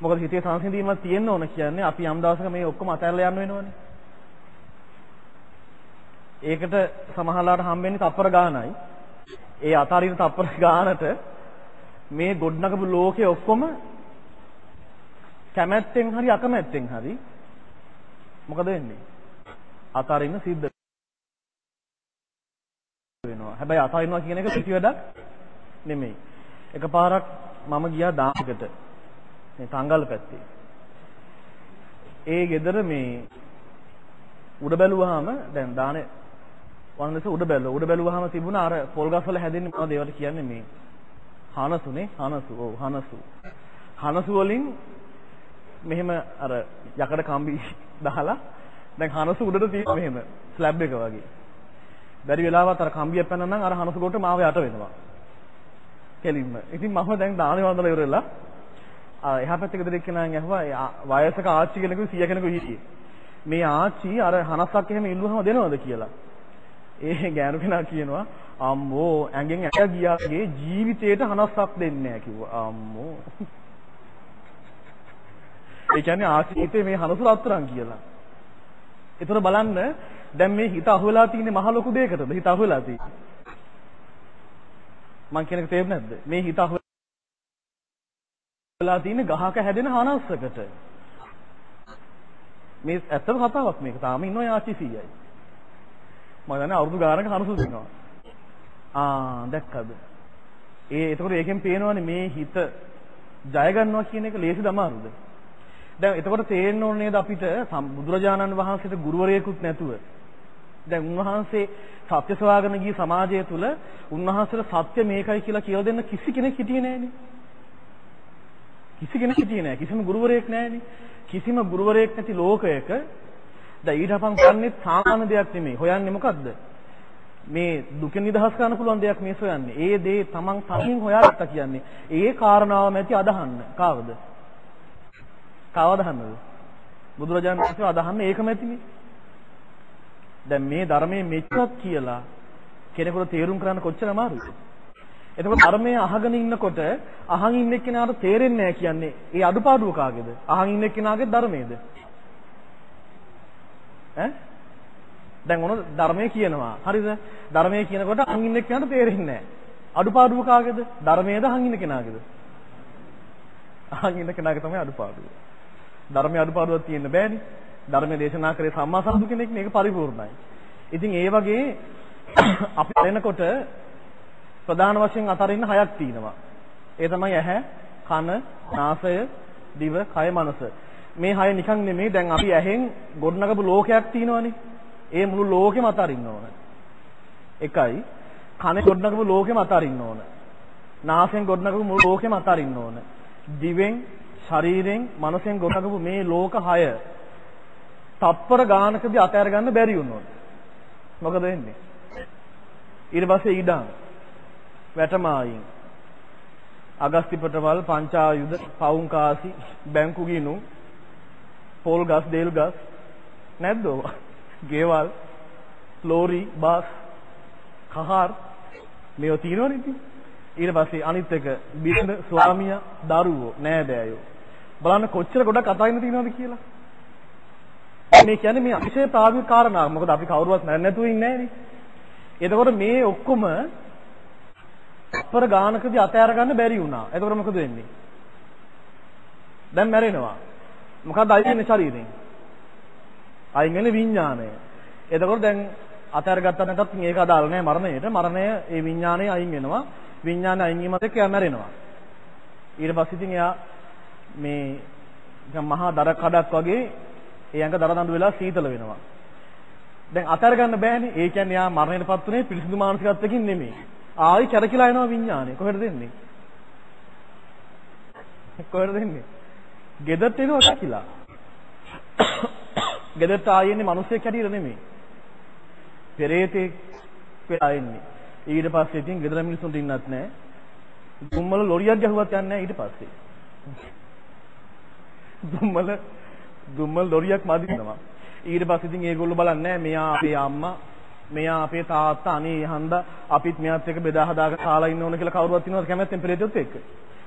මොකද හිතේ සංසිඳීමක් තියෙන්න ඕන කියන්නේ අපි යම් දවසක මේ ඔක්කොම අතහැරලා යන්න වෙනවනේ. ඒකට සමහරලාට හම්බෙන්නේ තප්පර ගානයි. ඒ අතාරින තප්පර ගානට මේ ගොඩනගපු ලෝකේ ඔක්කොම කැමැත්තෙන් හරි අකමැත්තෙන් හරි මොකද වෙන්නේ? අතාරින්න සිද්ධ වෙනවා. හැබැයි අතාරිනවා කියන එක කිසි වැඩක් නෙමෙයි. එකපාරක් මම ගියා දායකට මේ තංගල් පැත්තේ. ඒ ගෙදර මේ උඩ බැලුවාම දැන් දානේ වන්දස උඩ බැලුවා. උඩ බැලුවාම තිබුණා අර පොල් ගස් වල හැදෙන්නේ මොනවද ඒවට කියන්නේ මේ හනසුනේ හනසු. ඔව් හනසු. හනසු වලින් මෙහෙම අර යකඩ කම්බි <laughs> දාලා දැන් හනසු උඩට තියෙන මෙහෙම ස්ලැබ් එක වගේ. බැරි වෙලාවත් අර කම්බිය පැනනම් අර හනසු කොට මාව යට වෙනවා. කෙලින්ම. ඉතින් මම දැන් දානේ වන්දලා ඉවරලා එහා පැත්තේ ගෙදර එක්කෙනාගෙන් ඇහුවා වයසක ආච්චි කෙනෙකු සිය කෙනෙකු හිටියේ. මේ ආච්චි අර හනස්සක් එහෙම ඉල්ලුවම දෙනවද කියලා. ඒ ගෑනු කෙනා කියනවා අම්මෝ ඇඟෙන් ඇට ගියාගේ ජීවිතේට හනස්සක් දෙන්නේ නැහැ කිව්වා. අම්මෝ. ඒ කියන්නේ ආශීතේ මේ හනසු රත්තරන් කියලා. ඒතර බලන්න දැන් මේ හිත අහුවෙලා තියෙන්නේ මහ ලොකු දෙයකටද? හිත අහුවෙලා තියෙන්නේ. මං කියන එක තේරුම් නැද්ද? මේ හිත අහුවෙලා තියෙන්නේ ගහක හැදෙන හනස්සකට. මේ ඇත්තම කතාවක් මේක. තාම ඉන්නවා යාචි 100යි. මම දන්නේ අවුරුදු ගානක හනසු දෙනවා. ආ දැක්කද? ඒ එතකොට ඒකෙන් පේනවනේ මේ හිත ජය ගන්නවා කියන එක ලේසිද අමාරුද? දැන් එතකොට තේරෙන්න ඕනේ නේද අපිට බුදුරජාණන් වහන්සේට ගුරුවරයෙකුත් නැතුව දැන් උන්වහන්සේ සත්‍ය සොයාගෙන ගිය සමාජය තුල උන්වහන්සේට සත්‍ය මේකයි කියලා කියලා දෙන්න කිසි කෙනෙක් හිටියේ නෑනේ. කිසි කෙනෙක් හිටියේ නෑ. කිසිම ගුරුවරයෙක් නෑනේ. කිසිම ගුරුවරයෙක් නැති ලෝකයක දැන් ඊට අපන් කරන්නේ සාමාන්‍ය දෙයක් නෙමෙයි. හොයන්නේ මොකද්ද? මේ දුකෙන් නිදහස් කරන්න පුළුවන් දෙයක් මේ සොයන්නේ. ඒ දේ තමන් තනින් හොයාගත්තා කියන්නේ. ඒ කාරණාව මැති අදහන්න. කාවද? කවද අදහන්නද? බුදුරජාණන් වහන්සේ අදහන්නේ ඒකම ඇතිනේ. දැන් මේ ධර්මයේ මෙච්චරක් කියලා කෙනෙකුට තේරුම් කරන්න කොච්චර අමාරුද? එතකොට ධර්මයේ අහගෙන ඉන්නකොට අහන් ඉන්න එක්කෙනාට තේරෙන්නේ නැහැ කියන්නේ ඒ අඩුපාඩුව කාගේද? අහන් ඉන්න එක්කෙනාගේ ධර්මයේද? ඈ දැන් ඔන ධර්මයේ කියනවා. හරිද? ධර්මයේ කියනකොට අහන් ඉන්න එක්කෙනාට තේරෙන්නේ නැහැ. අඩුපාඩුව කාගේද? ධර්මයේද අහන් ඉන්න කෙනාගේද? අහන් ඉන්න කෙනාගේ තමයි අඩුපාඩුව. ධර්මයේ අඩුපාඩුවක් තියෙන්න බෑනේ. ධර්මයේ දේශනා කරේ සම්මා සම්බුදු කෙනෙක් මේක පරිපූර්ණයි. ඉතින් ඒ වගේ <coughs> අපි දැනනකොට ප්‍රධාන වශයෙන් අතරින් හයක් තියෙනවා. ඒ තමයි ඇහැ, කන, නාසය, දිව, කය, මනස. මේ හය නිකන් නෙමෙයි දැන් අපි ඇහෙන් ගොඩනගපු ලෝකයක් තියෙනවනේ. ඒ මුළු ලෝකෙම අතරින්න ඕන. එකයි කනේ ගොඩනගපු ලෝකෙම අතරින්න ඕන. නාසයෙන් ගොඩනගපු මුළු ලෝකෙම අතරින්න ඕන. දිවෙන් ශරීරයෙන් මනසෙන් ගොඩනගපු මේ ලෝක 6 තප්පර ගානකදී අතහැර ගන්න බැරි වුණොත් මොකද වෙන්නේ? ඊට පස්සේ ඊඩම් වැටමායින් අගස්ති පොටවල් පංචායුධ පවුන් කාසි බැංකු ගිනු පෝල් ගස් දේල් ගස් නැද්ද ගෙවල් ලෝරි බස් කහාර් මේව තියෙනවනේ ඉතින්. ඊට පස්සේ අනිත් එක බිරිඳ ස්වාමියා දරුවෝ නෑදෑයෝ. බලන්න කොච්චර ගොඩක් අතයින්න තියෙනවද කියලා. මේ කියන්නේ මේ අතිශය ප්‍රායෝගික කාරණාවක්. මොකද අපි කවුරුවත් නැතුව ඉන්නේ නෑනේ. එතකොට මේ ඔක්කොම අපර ගානකදී අතෑර ගන්න බැරි වුණා. එතකොට මොකද වෙන්නේ? දැන් මැරෙනවා. මොකක්ද අයින් වෙන්නේ ශරීරයෙන්? අයින් වෙන්නේ විඥාණය. එතකොට දැන් අතහැරගත්තා නැත්නම් මේක අදාළ නැහැ මරණයට. මරණය ඒ විඥාණය අයින් වෙනවා. විඥාණය අයින් වීමත් එක්ක එයා මැරෙනවා. ඊට පස්සේ ඉතින් එයා මේ නිකන් මහා දර කඩක් වගේ ඒ ඇඟ දර දඬු වෙලා සීතල වෙනවා. දැන් අතහැර ගන්න බෑනේ. ඒ කියන්නේ යා මරණයටපත් උනේ පිරිසිදු මානසිකත්වකින් නෙමෙයි. ආයි කැරකිලා එනවා විඥානය. කොහෙද දෙන්නේ? කොහෙද දෙන්නේ? ගෙදරට එනවා කැකිලා. ගෙදරට ආයෙන්නේ මිනිස්සෙක් හැටියට නෙමෙයි. පෙරේතෙක් වෙලා ඉන්නේ. ඊට පස්සේ ඉතින් ගෙදර මිනිස්සුන්ට ඉන්නත් නැහැ. දුම්මල ලොරියක් ගැහුවත් යන්නේ නැහැ ඊට පස්සේ. දුම්මල දුම්මල ලොරියක් මදිනවා. ඊට පස්සේ ඉතින් ඒගොල්ලෝ බලන්නේ මෙයා අපේ අම්මා මෙයා අපේ තාත්තා අනේ හන්ද අපිත් මෙයාත් එක්ක බෙදා හදාගෙන කාලා ඉන්න ඕන කියලා කවුරුවත් ඉන්නවද කැමැත්තෙන් පෙරේතොත් එක්ක?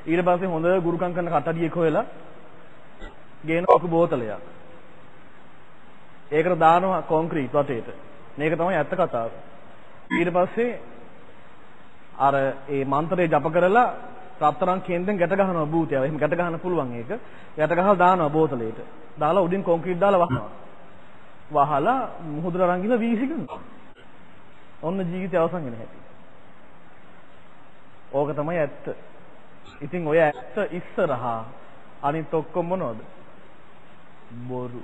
ඊට පස්සේ හොඳ ගුරුකම් කරන කටඩියෙක් හොයලා ගේන ඔක බෝතලයක්. ඒකට දානවා කොන්ක්‍රීට් වටේට. මේක තමයි ඇත්ත කතාව. ඊට පස්සේ අර ඒ මන්ත්‍රය ජප කරලා රත්තරන් කේන්දෙන් ගැට ගහනවා භූතය. එහෙම ගැට ගහන්න පුළුවන් ඒක. ගැට ගහලා දානවා බෝතලයට. දාලා උඩින් කොන්ක්‍රීට් දාලා වහනවා. වහලා මුහුදට අරන් ගිහලා වීසි කරනවා. ඔන්න ජීවිතය අවසන් වෙන හැටි. ඕක තමයි ඇත්ත. ඉතින් ඔය ඇත්ත ඉස්සරහා අනිත් ඔක්කොම මොනවද? බොරු.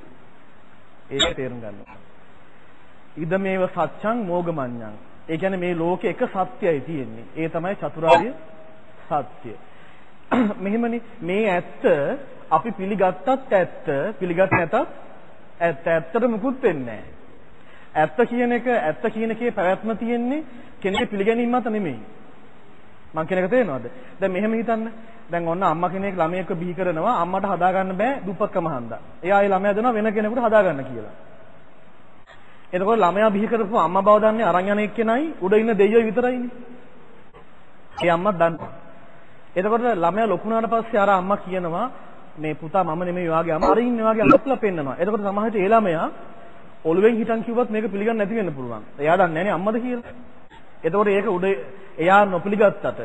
ඒක තේරුම් ගන්න. ඉද මේව සත්‍යං මෝගමඤ්ඤං. ඒ කියන්නේ මේ ලෝකේ එක සත්‍යයි තියෙන්නේ. ඒ තමයි චතුරාර්ය සත්‍ය. <clears throat> මෙහෙමනේ මේ ඇත්ත අපි පිළිගත්තත් ඇත්ත පිළිගත් නැතත් ඇත්ත ඇත්තට මුකුත් වෙන්නේ ඇත්ත කියන එක ඇත්ත කියන එකේ පැවැත්ම තියෙන්නේ කෙනෙක් පිළිගැනීම මත නෙමෙයි. මං කියන එක තේරෙනවද? දැන් මෙහෙම හිතන්න. දැන් ඔන්න අම්මා කෙනෙක් ළමයෙක්ව බිහි කරනවා අම්මට හදාගන්න බෑ දුප්පත්කම හන්දා. එයා ඒ ළමයා දෙනවා වෙන කෙනෙකුට හදාගන්න කියලා. එතකොට ළමයා බිහි කරපු අම්මා බව දන්නේ අරන් යන එක්කෙනයි උඩ ඉන්න දෙයියෝ විතරයිනේ. ඒ අම්මා දන්නවා. එතකොට ළමයා ලොකු වුණාට පස්සේ අර අම්මා කියනවා මේ පුතා මම නෙමෙයි වාගේ අම්මා අර ඉන්නේ වාගේ අම්මලා පෙන්නනවා. එතකොට සමහරවිට ඒ ළමයා ඔළුවෙන් හිටන් කිව්වත් මේක පිළිගන්න නැති වෙන්න පුළුවන්. එයා දන්නේ නැහැ අම්මද කියලා. එතකොට ඒක උඩ එයා නොපිළිගත්තට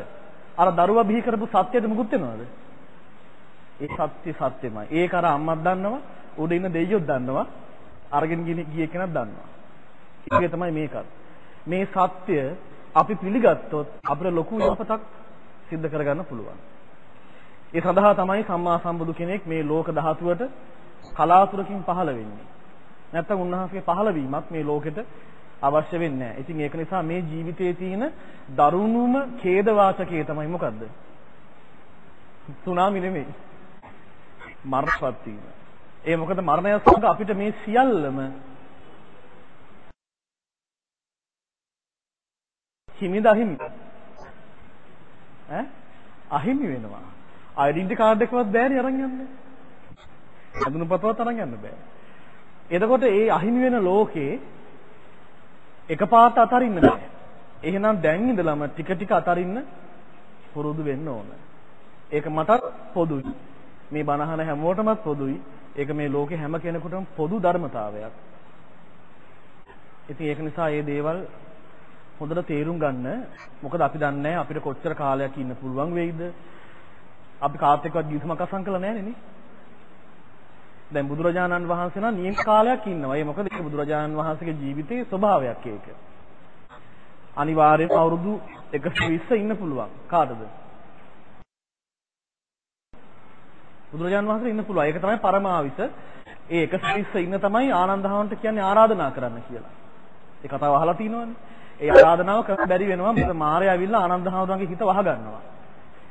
අර දරුවා බිහි කරපු සත්‍යයට මුකුත් වෙනවද? ඒ සත්‍ය සත්‍යමයි. ඒක අර අම්මත් දන්නවා, උඩ ඉන්න දෙයියොත් දන්නවා, අරගෙන ගිය කෙනත් දන්නවා. ඒක තමයි මේකත්. මේ සත්‍ය අපි පිළිගත්තොත් අපිට ලොකු යහපතක් සිද්ධ කරගන්න පුළුවන්. ඒ සඳහා තමයි සම්මා සම්බුදු කෙනෙක් මේ ලෝක ධාතුවට කලාතුරකින් පහළ වෙන්නේ. නැත්තම් උන්වහන්සේගේ පහළවීමක් මේ ලෝකෙට අවශ්‍ය වෙන්නේ නැහැ. ඉතින් ඒක නිසා මේ ජීවිතයේ තියෙන දරුණුම ඛේද වාචකය තමයි මොකද්ද? සුනාමි නෙමෙයි. මරණපත් වීම. ඒ මොකද මරණය සමග අපිට මේ සියල්ලම හිමිද අහිමි? ඈ අහිමි වෙනවා. ඩෙන්ටි කාඩ් එකවත් බෑනේ අරන් යන්න. අඳුනපතවත් අරන් යන්න බෑ. එතකොට ඒ අහිමි වෙන ලෝකේ එකපාරට අතරින්න බෑ. එහෙනම් දැන් ඉඳලම ටික ටික අතරින්න පුරුදු වෙන්න ඕන. ඒක මටත් පොදුයි. මේ බණහන හැමෝටමත් පොදුයි. ඒක මේ ලෝකේ හැම කෙනෙකුටම පොදු ධර්මතාවයක්. ඉතින් ඒක නිසා මේ දේවල් හොඳට තේරුම් ගන්න. මොකද අපි දන්නේ අපිට කොච්චර කාලයක් ඉන්න පුළුවන් වෙයිද? අපි කාත් එක්කවත් ගිවිසුමක් අසං කළා නෑනේ නේ. දැන් බුදුරජාණන් වහන්සේ නම් නියම කාලයක් ඉන්නවා. ඒ මොකද ඒක බුදුරජාණන් වහන්සේගේ ජීවිතයේ ස්වභාවයක් ඒක. අනිවාර්යයෙන්ම අවුරුදු 120 ඉන්න පුළුවන්. කාටද? බුදුරජාණන් වහන්සේ ඉන්න පුළුවන්. ඒක තමයි පරමාවිස. ඒ 120 ඉන්න තමයි ආනන්දහවන්ට කියන්නේ ආරාධනා කරන්න කියලා. ඒ කතාව අහලා තියෙනවනේ. ඒ ආරාධනාව කරන්න බැරි වෙනවා. මොකද මාරය ඇවිල්ලා ආනන්දහවන්ගේ හිත වහ ගන්නවා.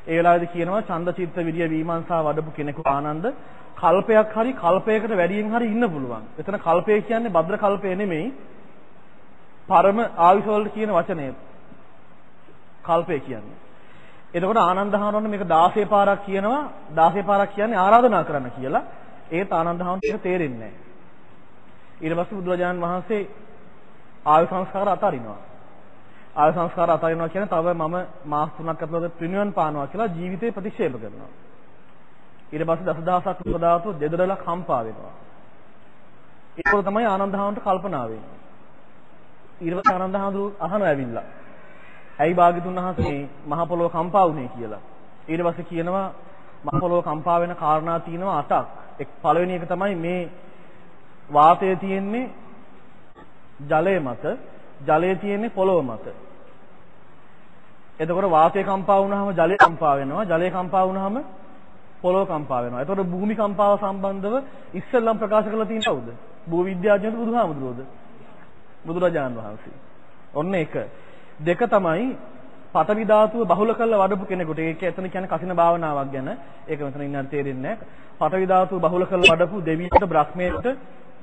ඒ වෙලාවේදී කියනවා ඡන්දචිත්ත විරිය විමර්ශා වඩපු කෙනෙකු ආනන්ද කල්පයක් හරි කල්පයකට වැඩියෙන් හරි ඉන්න පුළුවන්. එතන කල්පය කියන්නේ භද්‍ර කල්පය නෙමෙයි. පරම ආයුෂ වලට කියන වචනය. කල්පය කියන්නේ. එතකොට ආනන්ද හාමුදුරනේ මේක 16 පාරක් කියනවා 16 පාරක් කියන්නේ ආරාධනා කරන්න කියලා. ඒත් ආනන්ද හාමුදුරට තේරෙන්නේ නැහැ. ඊට පස්සේ බුදුරජාණන් වහන්සේ ආයු සංස්කාර අතාරිනවා. ආය සංස්කාර අතාරිනවා කියන්නේ තව මම මාස 3ක් ඇතුළත පිරිනිවන් පානවා කියලා ජීවිතේ ප්‍රතික්ෂේප කරනවා. ඊට පස්සේ දසදහසක් උපදාතු දෙදරලා කම්පා වෙනවා. ඒක තමයි ආනන්දහාමුදුරට කල්පනා වෙන්නේ. ඊට පස්සේ ආනන්දහාමුදුර අහනවා ඇවිල්ලා. ඇයි භාග්‍යතුන් වහන්සේ මහ පොළොව කම්පා වුනේ කියලා. ඊට පස්සේ කියනවා මහ පොළොව කම්පා වෙන කාරණා තියෙනවා 8ක්. එක් පළවෙනි එක තමයි මේ වාතය තියෙන්නේ ජලය මත, ජලය තියෙන්නේ පොළොව මත. එතකොට වාතය කම්පා වුණාම ජලය කම්පා වෙනවා, ජලය කම්පා වුණාම පොළොව කම්පා වෙනවා. එතකොට භූමි කම්පාව සම්බන්ධව ඉස්සෙල්ලම ප්‍රකාශ කරලා තියෙන්නේ කවුද? භූ විද්‍යාඥයන්ට බුදුහාමුදුරුවෝද? බුදුරජාණන් වහන්සේ. ඔන්න එක. දෙක තමයි පඨවි ධාතුව බහුල කරලා වඩපු කෙනෙකුට ඒක එතන කියන්නේ කසින භාවනාවක් ගැන ඒක මෙතන ඉන්නට තේරෙන්නේ නැහැ. පඨවි ධාතුව බහුල කරලා වඩපු දෙවියෙකුට බ්‍රහ්මයෙකුට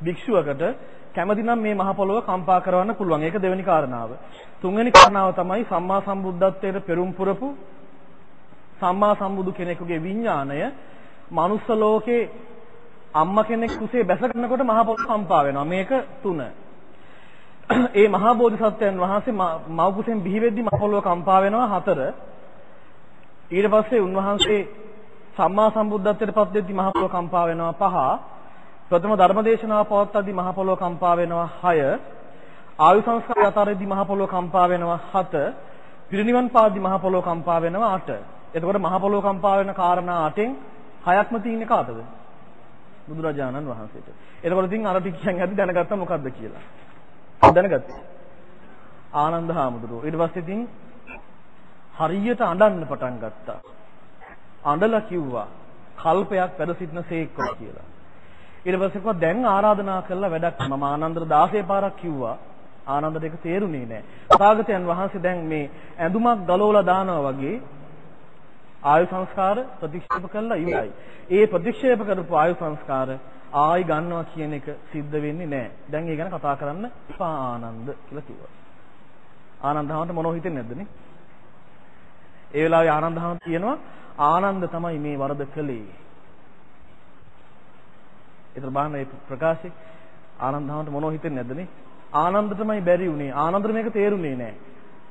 භික්ෂුවකට කැමතිනම් මේ මහ පොළොව කම්පා කරවන්න පුළුවන්. ඒක දෙවෙනි කාරණාව. තුන්වෙනි කාරණාව තමයි සම්මා සම්බුද්ධත්වයට පෙරම් පුරපු සම්මා සම්බුදු කෙනෙකුගේ විඥාණය මනුස්ස ලෝකේ අම්මා කෙනෙක් කුසේ බැස ගන්නකොට මහ පොළොව කම්පා වෙනවා. මේක තුන. ඒ මහා බෝධිසත්වයන් වහන්සේ මව් කුසෙන් බිහි වෙද්දි මහ පොළොව කම්පා වෙනවා හතර. ඊට පස්සේ උන්වහන්සේ සම්මා සම්බුද්ධත්වයට පත් වෙද්දි මහ පොළොව කම්පා වෙනවා පහ. ප්‍රථම ධර්මදේශනාව පවත්වද්දි මහ පොළොව කම්පා වෙනවා හය. ආයු සංස්කාරය අතරින්දි මහ පොළොව කම්පා වෙනවා හත. පිරිනිවන් පාද්දි මහ පොළොව කම්පා වෙනවා අට. එතකොට මහ පොළොව කම්පා වෙන කාරණා අටෙන් හයක්ම තියෙන්නේ කාටද? බුදුරජාණන් වහන්සේට. එතකොට ඉතින් අර ටික කියන් හරි දැනගත්තා මොකද්ද කියලා. දැනගත්තා. ආනන්ද හාමුදුරුවෝ. ඊට පස්සේ ඉතින් හරියට අඬන්න පටන් ගත්තා. අඬලා කිව්වා කල්පයක් වැඩ සිටින සේක්වා කියලා. ඊට පස්සේ කිව්වා දැන් ආරාධනා කළා වැඩක් මම ආනන්දට 16 පාරක් කිව්වා. ආනන්දට ඒක තේරුනේ නැහැ. තථාගතයන් වහන්සේ දැන් මේ ඇඳුමක් ගලවලා දානවා වගේ ආයු සංස්කාර ප්‍රතික්ෂේප කළා ඉවරයි. ඒ ප්‍රතික්ෂේප කරපු ආයු සංස්කාර ආයි ගන්නවා කියන එක සිද්ධ වෙන්නේ නැහැ. දැන් ඒ ගැන කතා කරන්න එපා ආනන්ද කියලා කිව්වා. ආනන්දහමන්ට මොනව හිතෙන්නේ නැද්ද නේ? ඒ වෙලාවේ ආනන්දහමන් කියනවා ආනන්ද තමයි මේ වරද කළේ. ඒතර බලන්න මේ ප්‍රකාශේ ආනන්දහමන්ට මොනව හිතෙන්නේ නැද්ද නේ? ආනන්ද තමයි බැරි උනේ. ආනන්දට මේක තේරුනේ නැහැ.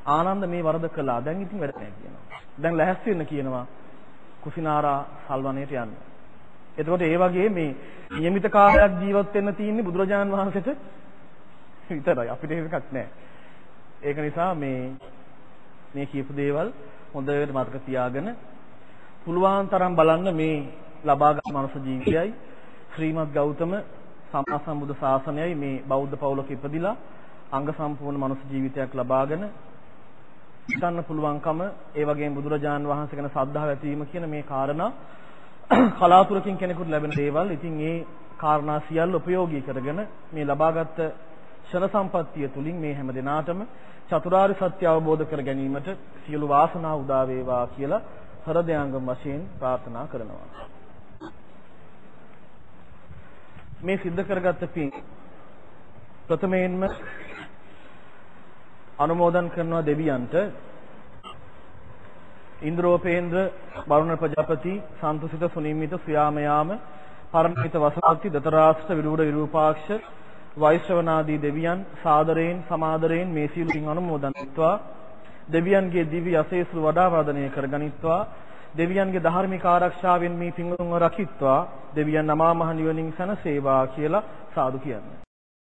ආනන්ද මේ වරද කළා. දැන් ඉතින් වැඩ නැහැ කියනවා. දැන් ලැහැස්ති වෙන්න කියනවා කුසිනාරා සල්වනයට යන්න. එතකොට ඒ වගේ මේ નિયમિત කාලයක් ජීවත් වෙන්න තියෙන්නේ බුදුරජාණන් වහන්සේට විතරයි. අපිට ඒක එකක් නැහැ. ඒක නිසා මේ මේ කියපු දේවල් හොඳට මතක තියාගෙන පුළුවන් තරම් බලන්න මේ ලබාගත් මනුෂ්‍ය ජීවිතයයි ශ්‍රීමත් ගෞතම සම්මා සම්බුද්ධ ශාසනයයි මේ බෞද්ධ පවුලක ඉපදිලා අංග සම්පූර්ණ මනුෂ්‍ය ජීවිතයක් ලබාගෙන හිතන්න පුළුවන්කම ඒ වගේම බුදුරජාන් වහන්සේ ගැන ශ්‍රද්ධාව ඇතිවීම කියන මේ කාරණා <clears throat> කලාතුරකින් කෙනෙකුට ලැබෙන දේවල්. ඉතින් ඒ කාරණා සියල්ල ප්‍රයෝගී කරගෙන මේ ලබාගත් ෂණ සම්පත්තිය තුලින් මේ හැම දිනාටම චතුරාර්ය සත්‍ය අවබෝධ කර ගැනීමට සියලු වාසනාව උදා වේවා කියලා හෘදයාංගම වශයෙන් ප්‍රාර්ථනා කරනවා. මේ සිද්ධ කරගත්ත පින් ප්‍රථමයෙන්ම අනුමෝදන් කරනවා දෙවියන්ට. ඉන්ද්‍රෝපේන්ද්‍ර වරුණ ප්‍රජාපති සන්තුසිත සුනිමිත සුයාමයාම පරමිත වසාක්ති දතරාෂ්ඨ විරූඪ විරූපාක්ෂ වෛශ්‍රවනාදී දෙවියන් සාදරයෙන් සමාදරයෙන් මේ සීල පින් අනුමෝදන් කරත්වා දෙවියන්ගේ දිව්‍ය අසේසු වඩා වර්ධනය කරගනිත්වා. දෙවියන්ගේ ධාර්මික ආරක්ෂාවෙන් මේ පින්වතුන්ව රකිත්වා. දෙවියන් අමා මහ නිවනින් සැනසේවා කියලා සාදු කියන්නේ.